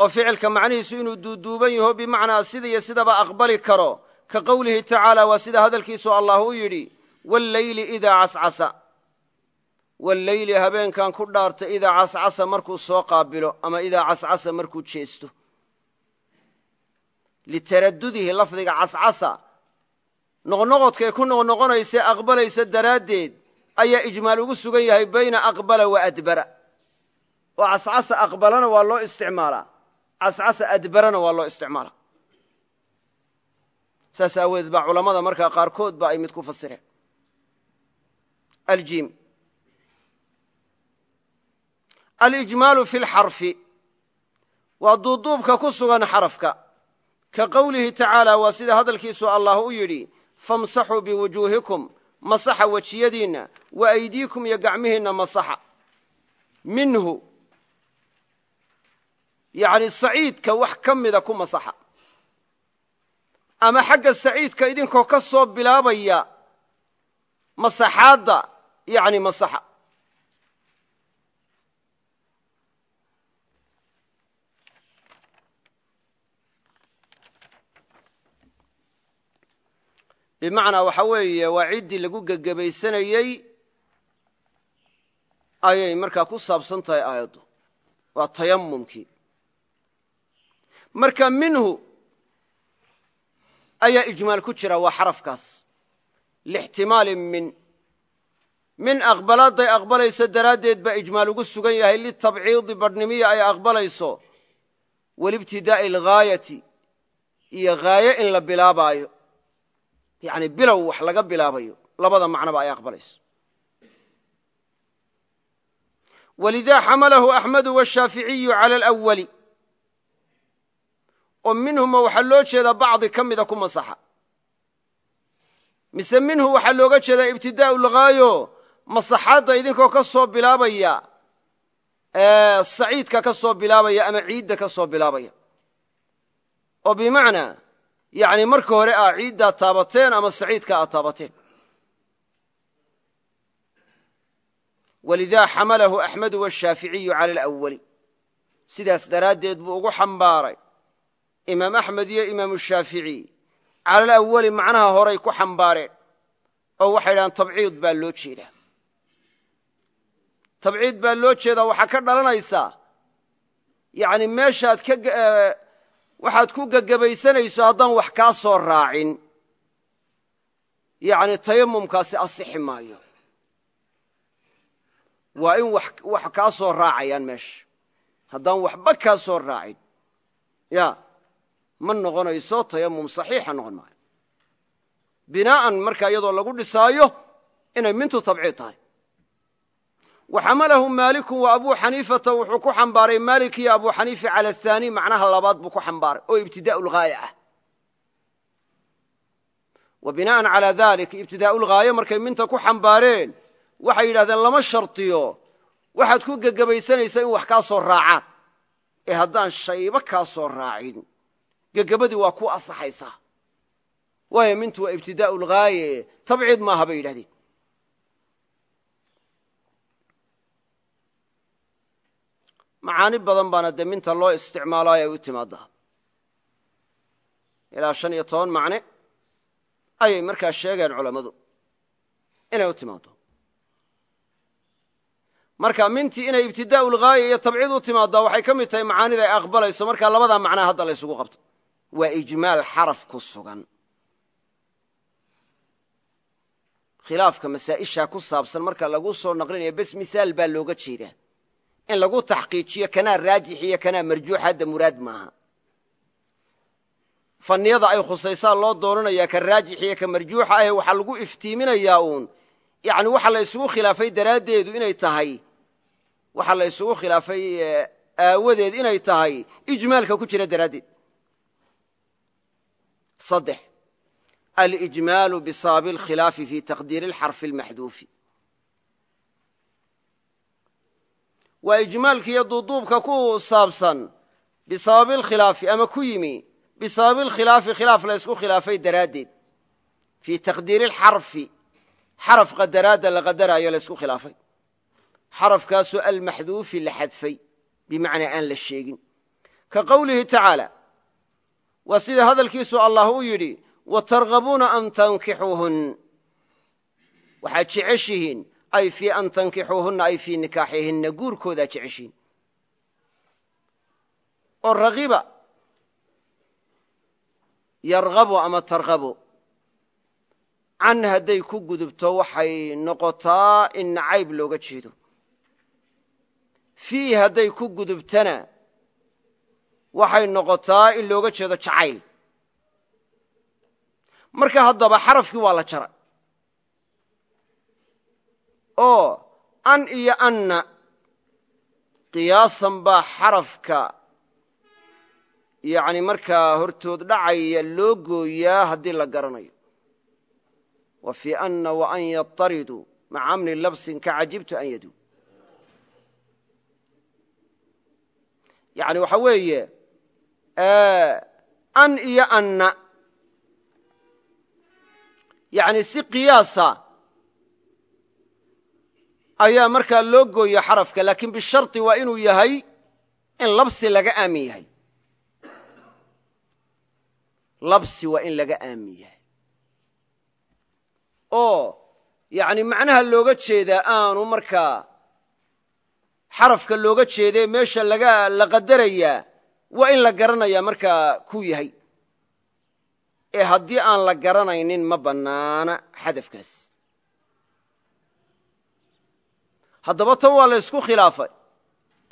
Oo ficilka macnihiisu inuu duuduuban yaho bimacnaa sida iyo sidaba aqbali karo ka qowlihi tacaala waa sida hadalkiisu allah u yidhi walleyli idaa cascasa walleyli habeenkan ku dhaarta idaa cascasa markuu soo qaabilo ama idaa cascasa markuu jeesto. Litaradudihi lafdiga cascasa noqnoqodkay ku noqnoqonaysa aqbalaysa daraaddeed ayaa ijmaal ugu sugan yahay bayna aqbala wa adbara. Oo cascasa aqbalana waa loo isticmaalaa. Cascasa adbarana waa loo isticmaalaa. Saas aawadeed baa culammada markaa qaarkood ba ay mid ku fasireen alijmaalu fi lxarfi waa duuduubka ku sugan xarafka. Ka qowlihi tacaala waa sida hadalkiisu allah u yidhi famsaxuu biwujuuhikum masaxa wejiyadiinna wa aydiikum iyo gacmihiinna masaxa. Minhu yani saciidka wax ka mida ku masaxa. Ama xagga saciidka idinkoo ka soo bilaabaya masaxaadda yani masaxa bimacnaa waxa weeye waa ciddii lagu gegebaysanayey ayay markaa ku saabsan tahay aayaddu. Waa tayamumkii marka minhu ayaa ijmaal ku jira waa xarafkaas. Lixtimaalin min. Min aqbalaaday aqbalayso daraaddeed baa ijmaal ugu sugan yahay. Litabciidi badhnimiya ay aqbalayso. Walibtidaa'i alghaayati iyo haaye in la bilaabaayo yacni bilow wax laga bilaabayo labada macnoba ay aqbalayso walidaa xamalahu axmedu washaaficiyu cala alawali oo minhuma waxaa loo jeedaa bacdi ka mida ku masaxa. Mise minhu waxaa looga jeedaa ibtidaa'u lghaayo masaxaadda idinkoo ka soo bilaabaya saciidka ka soo bilaabaya ama ciidda ka soo bilaabaya. Oo bimacnaa yani marka hore aa ciiddaa taabateen ama saciidka aad taabateen. Walidaa xamalahu axmedu washaaficiyu cala alawali sidaas daraaddeed buu ugu xambaaray. Imaam axmed iyo imaamu shaafici cala alawali macnaha horay ku xambaareen oo waxay dhahaan tabciid baa loo jeedaa. Tabciid baa loo jeedaa waxaa ka dhalanaysaa yani meeshaad waxaad ku gegebaysanayso haddaan wax kaa soo raacin. Yani tayamumkaasi asixi maayo. Waa in wax kaa soo raacayaan meesha. Haddaan waxba kaa soo raacin. Ya ma noqonayso tayamum saxiixa noqon maayo. Binaa'an markaa iyadoo lagu dhisaayo inay mintu tabciid tahay wa xamalahu maaliku wa abuu xaniifata wuxuu ku xambaaray maalik iyo abu xaniifa cala ahaani macnaha labaad buu ku xambaaray oo lghaaya ah. Wa bina'an calaa dalik ibtidaa'u markay minta ku xambaareen waxay yidhahdeen lama shardiyo waxaad ku gegebaysanaysa in wax kaa soo raacaan ee haddaan shayba kaa soo raacin gegabadii waa ku asaxaysaa waayo mintu waa ibtidaa'u tabciid maaha bay yidhahdeen macaani badan baana dee minta loo isticmaalaayo ay u timaadaa ilaa shan iyo toban macne ayay markaa sheegeen culammadu inay u timaaddo. Marka mintii inay ibtidaa'u lghaaya iyo tabciid u timaaddaa waxay ka mid tahay macaanida ay aqbalayso markaa labadaa macnaa hadda la ysugu qabto. Waa ijmaal xaraf ku sugan. Khilaafka masaa'ishaa ku saabsan marka lagu soo naqlinaya bes misaal baa looga jeedaa in lagu taxqiijiyo kanaa raajix iyo kanaa marjuux hadda muraad maaha. Faniyada ay khusaysaa loo doonanayaa ka raajix iyo ka marjuuxa ahe waxaa lagu iftiiminayaa uun. Yani waxa la isugu khilaafay daraaddeedu inay tahay waxa la isugu khilaafay aawadeed inay tahay ijmaalka ku jira daraaddeed. Saddex alijmaalu bisaabi alkhilaafi fi taqdiiri alxarfi almaxduufi waa ijmaalkiiyo duuduubka ku saabsan bisababi alkhilaafi ama ku yimi bisababi alkhilaafi khilaaf la ysku khilaafay daraaddeed. Fii taqdiiri alxarfi xaraf qadaraadda la qadaraayo la ysku khilaafay. Xarafkaasoo almaxduufi la xadfay bimacnaa aan la sheegin. Ka qowlihi tacaala waa sida hadalkiisu allah u yidhi watargabuuna an tankixuuhun waxaad jeceshihiin ay fii an tankixuuhunna ay fii nikaaxihinna guurkoodaa jeceshihiin oo ragiba yargabu ama targabu can hadday ku gudubto waxay noqotaa in nacayb looga jeedo. Fii hadday ku gudubtana waxay noqotaa in looga jeedo jacayl. Marka haddaba xarafkii waa la jara oo an iyo anna qiyaasan baa xarafka yani markaa hortood dhacaya loo gooyaa haddii la garanayo. Wa fii anna wa an yatariduu maca amni labsin ka cajibtu an yaduu. Yani waxa weeye an iyo anna yani si qiyaasa ayaa markaa loo gooya xarafka laakiin bishardi waa inuu yahay in labsi laga aamin yahay. Labsi waa in laga aamin yahay. Oo yani macnaha looga jeedaa aanu markaa xarafka looga jeedee meesha laga la qadarayaa waa in la garanayaa markaa kuu yahay. Ee haddii aan la garanaynin ma bannaana xadafkaas haddaba tan waa la ysku khilaafay.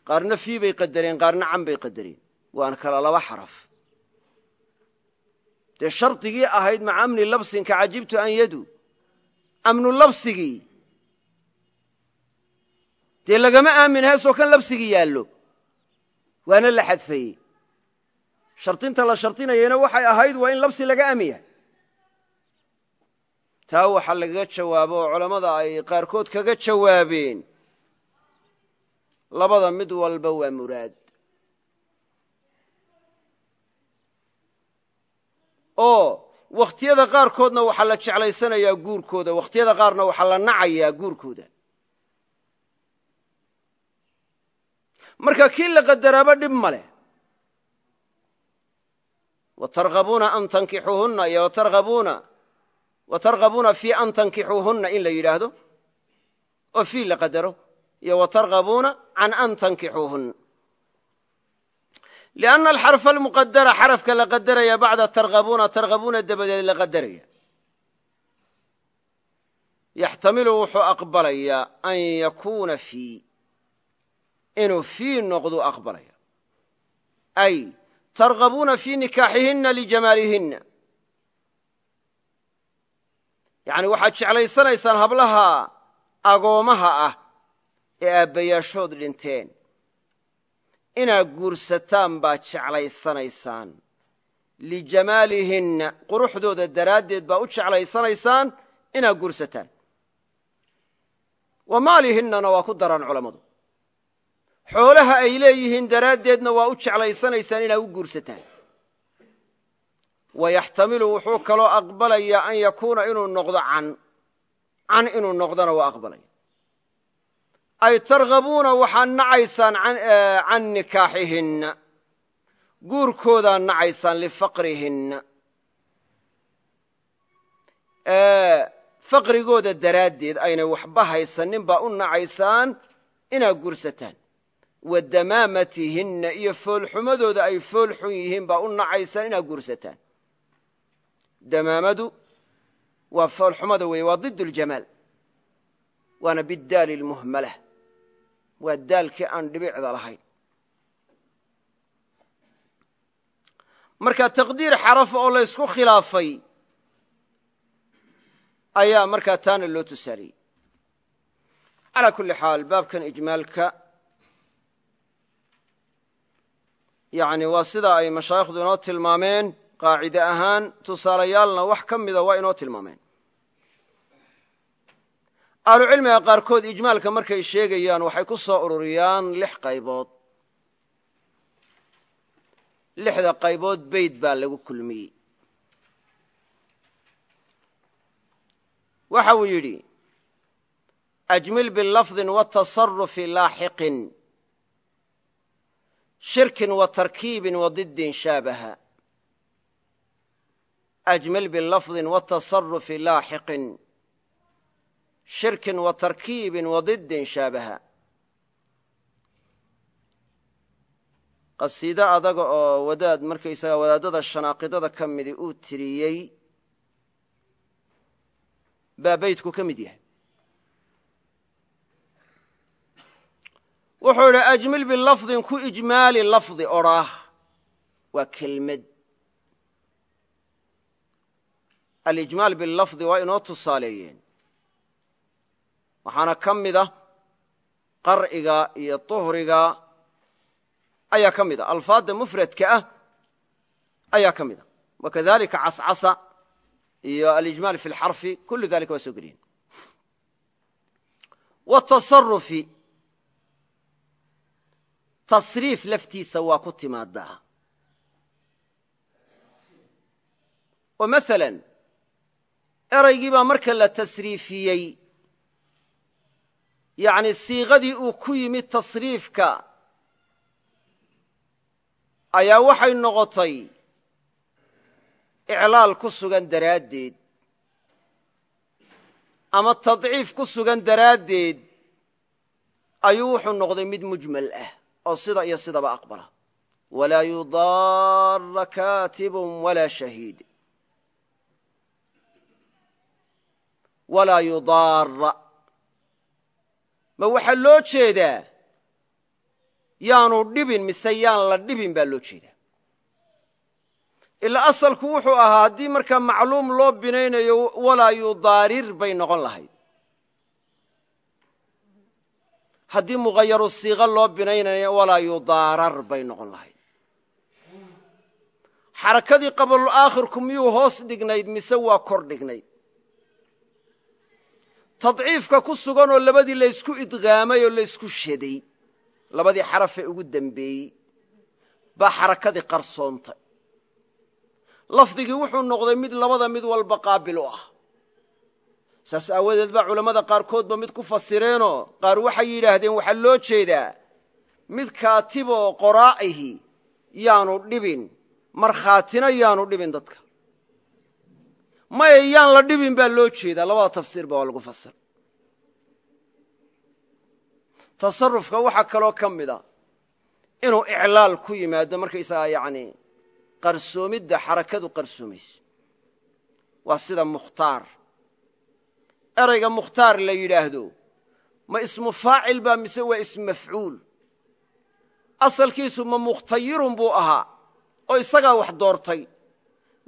Qaarna fii bay qadareen qaarna can bay qadareen. Waana kala laba xaraf. Dee shardigii ahayd maca amni labsin ka cajibtu an yadu. Amnu labsigii dee lagama aamin heesoo kan labsigii yaallo. Waana la xadfayey. Shardinta la shardinayana waxay ahayd waa in labsi laga aamin yahay. Taa waxaa lagaga jawaabo oo culammada ay qaarkood kaga jawaabeen labada mid walba waa muraad. Oo wakhtiyada qaarkoodna waxaa la jeclaysanayaa guurkooda wakhtiyada qaarna waxaa la nacayaa guurkooda. Marka kii la qadaraaba dhib ma leh. Watargabuuna an tankixuuhunna iyo watargabuuna fii an tankixuuhunna in la yidhaahdo oo fii la qadaro iyo watargabuuna can an tankixuuhunna lianna alxarfa almuqadara xarafka la qadaraya bacda targabuuna targabuuna dabadeed la qadaraya. Yaxtamilu wuxuu aqbalayaa an yakuuna fii inuu fii noqdu aqbalaya. Ay targabuuna fii nikaaxihinna lijamaalihinna yacni waxaad jeclaysanaysaan hablaha agoomaha ah ee dhinteen. Inaad guursataan baad jeclaysanaysaan. Lijamaalihinna quruxdooda daraaddeed baa u jeclaysanaysaan inaad guursataan. Wa maalihinnana waa ku daraan culammadu. Xoolaha ay leeyihiin daraaddeedna waa u jeclaysanaysaan inaad u guursataan. Wa yaxtamilu wuxuu kaloo aqbalayaa an yakuuna inuu noqdo can. Can inuu noqdona waa aqbalaya ay targabuuna waxaad nacaysaan can nikaaxihinna guurkoodaad nacaysaan lifaqrihinna faqrigooda daraaddeed aynay waxba haysanin baa u nacaysaan inaad guursataan. Wa damaamatihinna iyo foolxumadooda ay fool xun yihiin baa u nacaysaan inaad guursataan. Damaamadu waa foolxumada weeye waa did اljamaal waana bidaali lmuhmala waa daalkii aan dhibicda lahayn. Marka taqdiir xaraf oo la ysku khilaafay ayaa markaa taana loo tusaaliyey calaa kulli xaal baabkan ijmaalka yani waa sida ay mashaayikhdu inoo tilmaameen qaacide ahaan tusaalayaalna wax ka mida waa inoo tilmaameen ahlucilmiga qaarkood ijmaalka markay sheegayaan waxay ku soo ururiyaan lix qaybood. Lixda qaybood beyd baa lagu kulmiyey. Waxa uu yidhi ajmil bilafdin watasarufi laaxiqin shirkin wa tarkiibin wa didin shaabaha. Ajmil bilafdin watasarufi laaxiqin shirkin wa tarkiibin wa didin shaabaha. Qasiido adaga oo wadaad markaysaga wadaadada shanaaqidada ka midi uu tiriyey baa beydku ka mid yahay. Wuxuu idhi ajmil bilafdin ku ijmaali lafdi odhaah waa kelmad. Alijmaal bilafdi waa inoo tusaaleeyeen waxaana ka mid a qar'iga iyo tuhriga ayaa ka mid a alfaadda mufradka ah ayaa ka mid a wakadalika cascasa iyo alijmaal fi lxarfi kullu dalika waa soo geliyeen. Watasarufi tasriif laftiisa waa ku timaadaa oo masalan eraygii baa marka la tasriifiyey yacni siiqadii uu ku yimid tasriifka ayaa waxay noqotay iclaal ku sugan daraaddeed ama tadciif ku sugan daraaddeed ayuu wuxuu noqday mid mujmal ah oo sida iyo sidaba aqbala. Walaa yudaara kaatibun walaa shahiid. Walaa yudaara ma waxaa loo jeedaa yaanu dhibin mise yaan la dhibin baa loo jeedaa. Ilaa asalku wuxuu ahaa haddii markaa macluum loo binaynayo walaa yudaarir bay noqon lahayd. Haddii mughayaru siiqa loo binaynayo walaa yudaarar bay noqon lahayd. Xarakadii qablu aakhirku miyuu hoos dhignayd mise waa kor dhignayd tadciifka ku suganoo labadii laysku idqaamay oo laysku shaday labadii xarafee ugu dembeeyey baa xarakadii qarsoontay. Lafdigii wuxuu noqday mid labada mid walba qaabil u ah. Saas aawadeed baa culammada qaarkoodba mid ku fasireenoo qaar waxay yidhaahdeen waxaa loo jeedaa mid kaatiboo qoraa'ihi yaanu dhibin markhaatina yaanu dhibin dadka maya yaan la dhibin baa loo jeedaa. Labada tafsiirba waa lagu fasir. Tasarufka waxaa kaloo ka mida inuu iclaal ku yimaado markaysagaa yani qarsoomidda xarakadu qarsoomayso waa sida mukhtaar. Erayga mukhtaar la yidhaahdo ma ismu faacil baa mise waa ismu mafcuul? Asalkiisu ma mukhtayirun buu ahaa oo isagaa wax doortay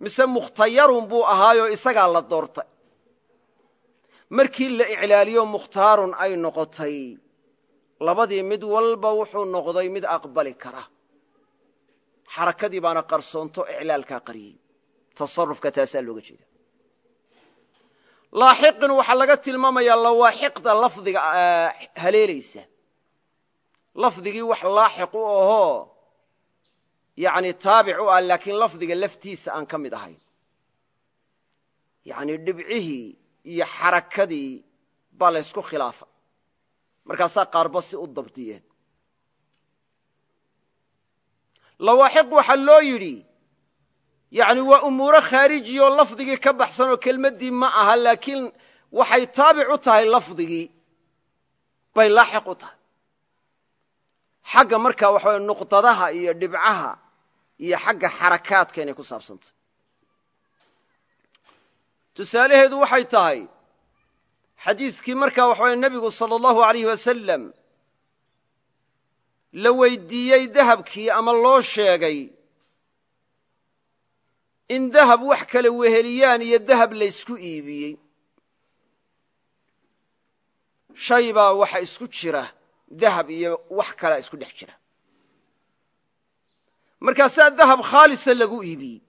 mise mukhtayarun buu ahaayoo isagaa la doortay. Markii la iclaaliyo mukhtaarun ay noqotay labadii mid walba wuxuu noqday mid aqbali kara. Xarakadii baana qarsoonto iclaalkaa qariyey. Tasarufka taasaa looga jeeda laaxiqin waxaa laga tilmaamayaa lawaaxiqda lafdiga haleelaysa. Lafdigii wax laaxiq u ahoo yani taabic u ah laakiin lafdiga laftiisa aan ka mid ahayn. Yani dhibcihii iyo xarakadii baa laysku khilaafa. Markaasaa qaarba si u dabdiyeen. Lawaaxiq waxaa loo yidhi yani waa umuuro khaariji oo lafdigii ka baxsan oo kelmaddii ma aha laakiin waxay taabic u tahay lafdigii bay laaxiq u tahay. Xagga markaa waxaw nuqdadaha iyo dhibcaha iyo xagga xarakaadka inay ku saabsantay. Tusaalaheedu waxay tahay xadiiskii markaa waxaw nebigu sala allahu alayh wasalam la weydiiyey dahabkii ama loo sheegay in dahab wax kale weheliyaan iyo dahab laysku iibiyey. Shay baa waxa isku jira dahab iyo wax kalea isku dhex jira markaasaa dahab khaalisa lagu iibiyey.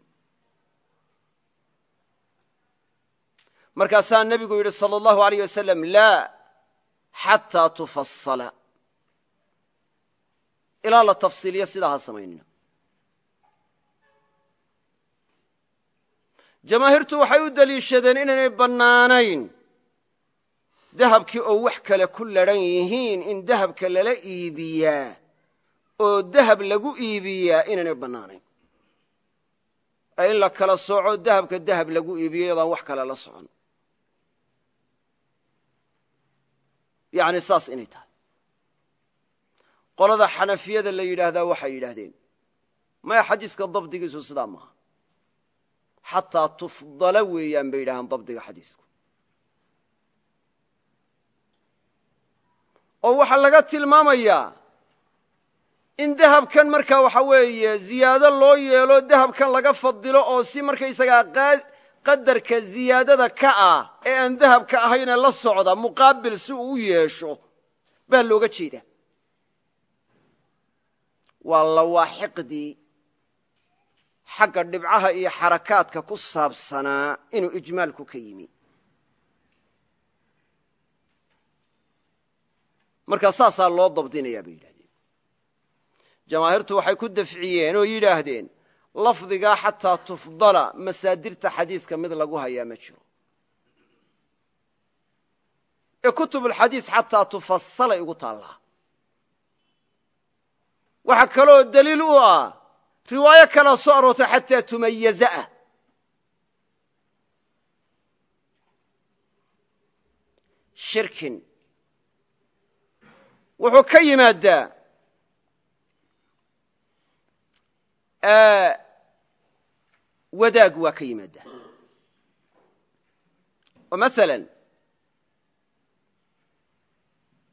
Markaasaa nebigu yidhi salى اllahu alayh wasalam laa xataa tufasala ilaa la tafsiiliyo sidaa ha samaynina jamaahiirtu waxay u deliishadeen inaynay bannaanayn. Dahabkii oo wax kale ku ladhan yihiin in dahabka lala iibiyaa oo dahab lagu iibiyaa inaynay bannaanayn. Ee in la kala sooco dahabka dahab lagu iibiyo yadaan wax kale la socon. Yani saas inay tahay. Qolada xanafiyada la yidhaahdaa waxay yidhaahdeen maya xadiiska dabdigiisu sidaa maaha? Xataa tufdala weeyaan bay yidhahdeen dabdiga xadiisku. Oo waxaa laga tilmaamayaa in dahabkan markaa waxa weeye ziyaado loo yeelo dahabkan laga fadilo oo si markaysagaa qadarka ziyaadada ka ah ee aan dahabka ahaynee la socda muqaabil si uu u yeesho baa looga jeeda waa lawaaxiqdii xagga dhibcaha iyo xarakaadka ku saabsanaa inuu ijmaalku ka yimi. Markaa saasaa loo dabdinayaa bay jamaahiirtu waxay ku dafciyeen oo yidhaahdeen lafdigaa xataa tufdala masaadirta xadiiska mid lagu hayaa ma jiro. Ee kutubulxadiis xataa tufasalay ugu taallaa. Waxaa kaloo daliil u ah riwaayo kalaa soo aroortay xataa tumayaza ah shirkin. Wuxuu ka yimaadaa wadaag waa ka yimaadaa oo maala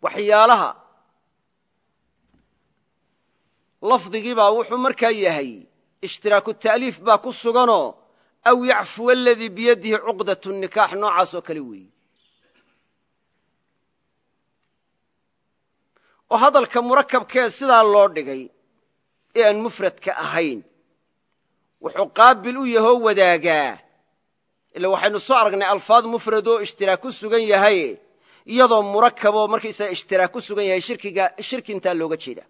waxyaalaha lafdigii baa wuxuu markaa yahay ishtiraaku ta'liif baa ku suganoo aw yacfuwa aladii biyadihi cuqdat nikaax noocaas oo kale weeye. Oo hadalka murakabkee sidaa loo dhigay ee aan mufradka ahayn. Wuxuu qaabil u yahoo wadaagaa. Ila waxaynu soo aragnay alfaad mufradoo ishtiraak ku sugan yahay iyadoo murakaboo markaysaga ishtiraak ku sugan yahay shirkintaa looga jeeda.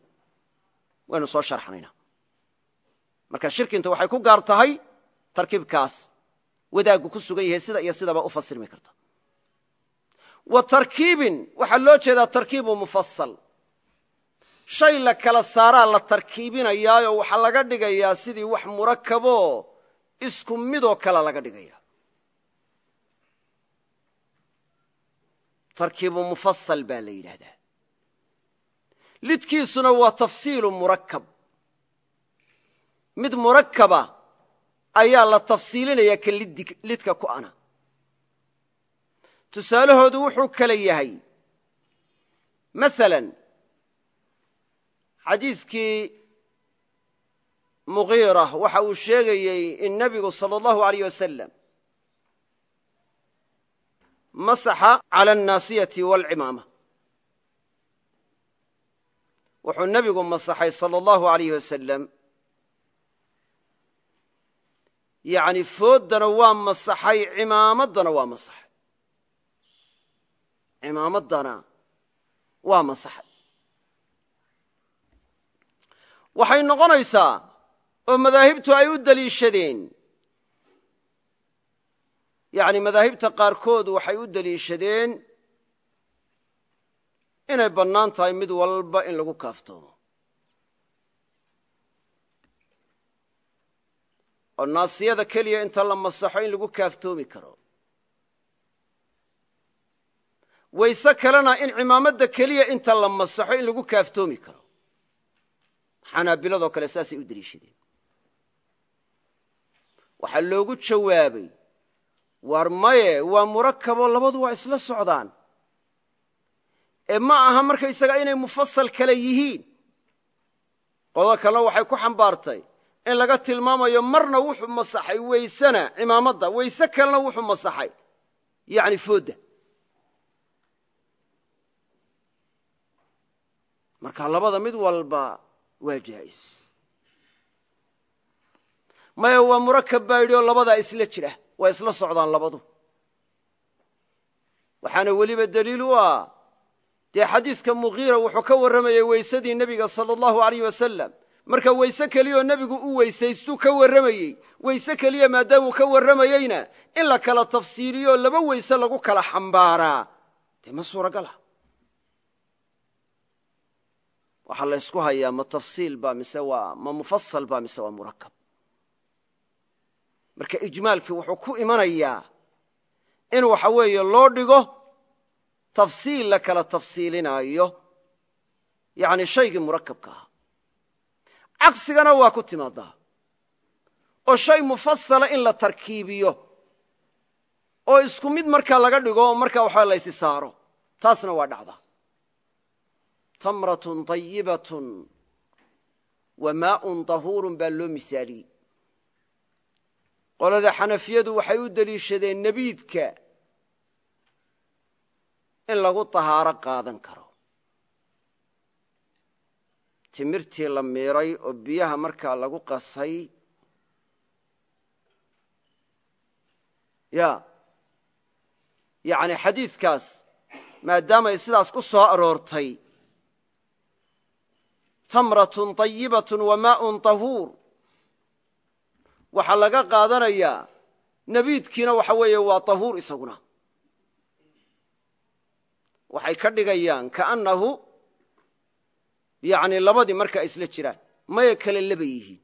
Waynu soo sharxanaynaa. Marka shirkinta waxay ku gaar tahay tarkiibkaas wadaaggu ku sugan yahay sida iyo sidaba u fasirmi karta. Wa tarkiibin waxaa loo jeedaa tarkiibu mufasal shay la kala saaraa la tarkiibinayaayoo waxaa laga dhigayaa sidii wax murakaboo isku midoo kale laga dhigaya tarkiibu mufasal baa la yidhaahdaa. Lidkiisuna waa tafsiilu murakab mid murakaba ayaa la tafsiilinaya ka lidka ku ana. Tusaalahoodu wuxuu kale yahay maala xadiiskii mugiira waxa uu sheegayey in nebigu salى اllahu alayh wasalam masaxa cala alnaasiyati wاlcimaama wuxuu nebigu masaxay salى اllahu alayh wasalam yani fooddana waa masaxay cimaamaddana waa masaxay cimaamaddana waa masaxay Waxay noqonaysaa oo madaahibtu ay u deliishadeen yani madaahibta qaarkood waxay u deliishadeen inay bannaan tahay mid walba in lagu kaaftoomo oo naasiyada keliya inta la masaxo in lagu kaaftoomi karo. Wayse kalena in cimaamadda keliya inta la masaxo in lagu kaaftoomi karo xanaabiladoo kale saasay u deliishadeen waxaa loogu jawaabay war maye waa murakaboo labadu waa isla socdaan. Ee ma aha markaysaga inay mufasal kale yihiin. Qodo kalena waxay ku xambaartay in laga tilmaamayo marna wuxuu masaxay weysena cimaamadda weyse kalena wuxuu masaxay. Yani foodda marka labada mid walba waa jaa'is maya waa murakab baa yidhi oo labadaa isla jira. Waa isla socdaan labadu. Waxaana weliba deliil u ah. Dee xadiiska mughiira wuxuu ka warramayey weysadii nebiga sala allahu alayh wasalam marka weyse keliyoo nebigu u weysaystuu ka warramayey weyse keliya maadaamuu ka warramayeyna in la kala tafsiiliyoo laba weyse lagu kala xambaaraa. Dee ma suuragala waxaa la ysku hayaa ma tafsiil ba mise waa ma mufasal ba mise waa murakab marka ijmaalkii wuxuu ku imanayaa in waxa weeye loo dhigo tafsiil la kala tafsiilinaayo yani shaygii murakabka ahaa. Cagsigana waa ku timaadaa oo shay mufasala in la tarkiibiyo oo isku mid markaa laga dhigo oo markaa waxaa laysi saaro taasna waa dhacda tamratun ayibatun wa maaun tahuurun baa loo misaaliyey qolada xanafiyadu waxay u deliishadeen nebiidka in lagu tahaaro qaadan karo timirtii la miiray oo biyaha markaa lagu qasay ya yani xadiidkaas maadaamay sidaas ku soo aroortay tamratun tayibatun wa maaun tahuur. Waxaa laga qaadanayaa nebiidkiina waxa weeye waa tahuur isaguna. Waxay ka dhigayaan kaannahu yani labadii markaa isla jiraan maya kale laba yihiin.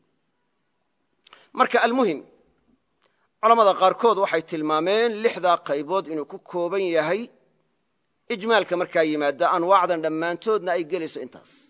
Marka almuhim culammada qaarkood waxay tilmaameen lixdaa qaybood inuu ku kooban yahay ijmaalka markaa yimaada anwaacdan dhammaantoodna ay gelayso intaas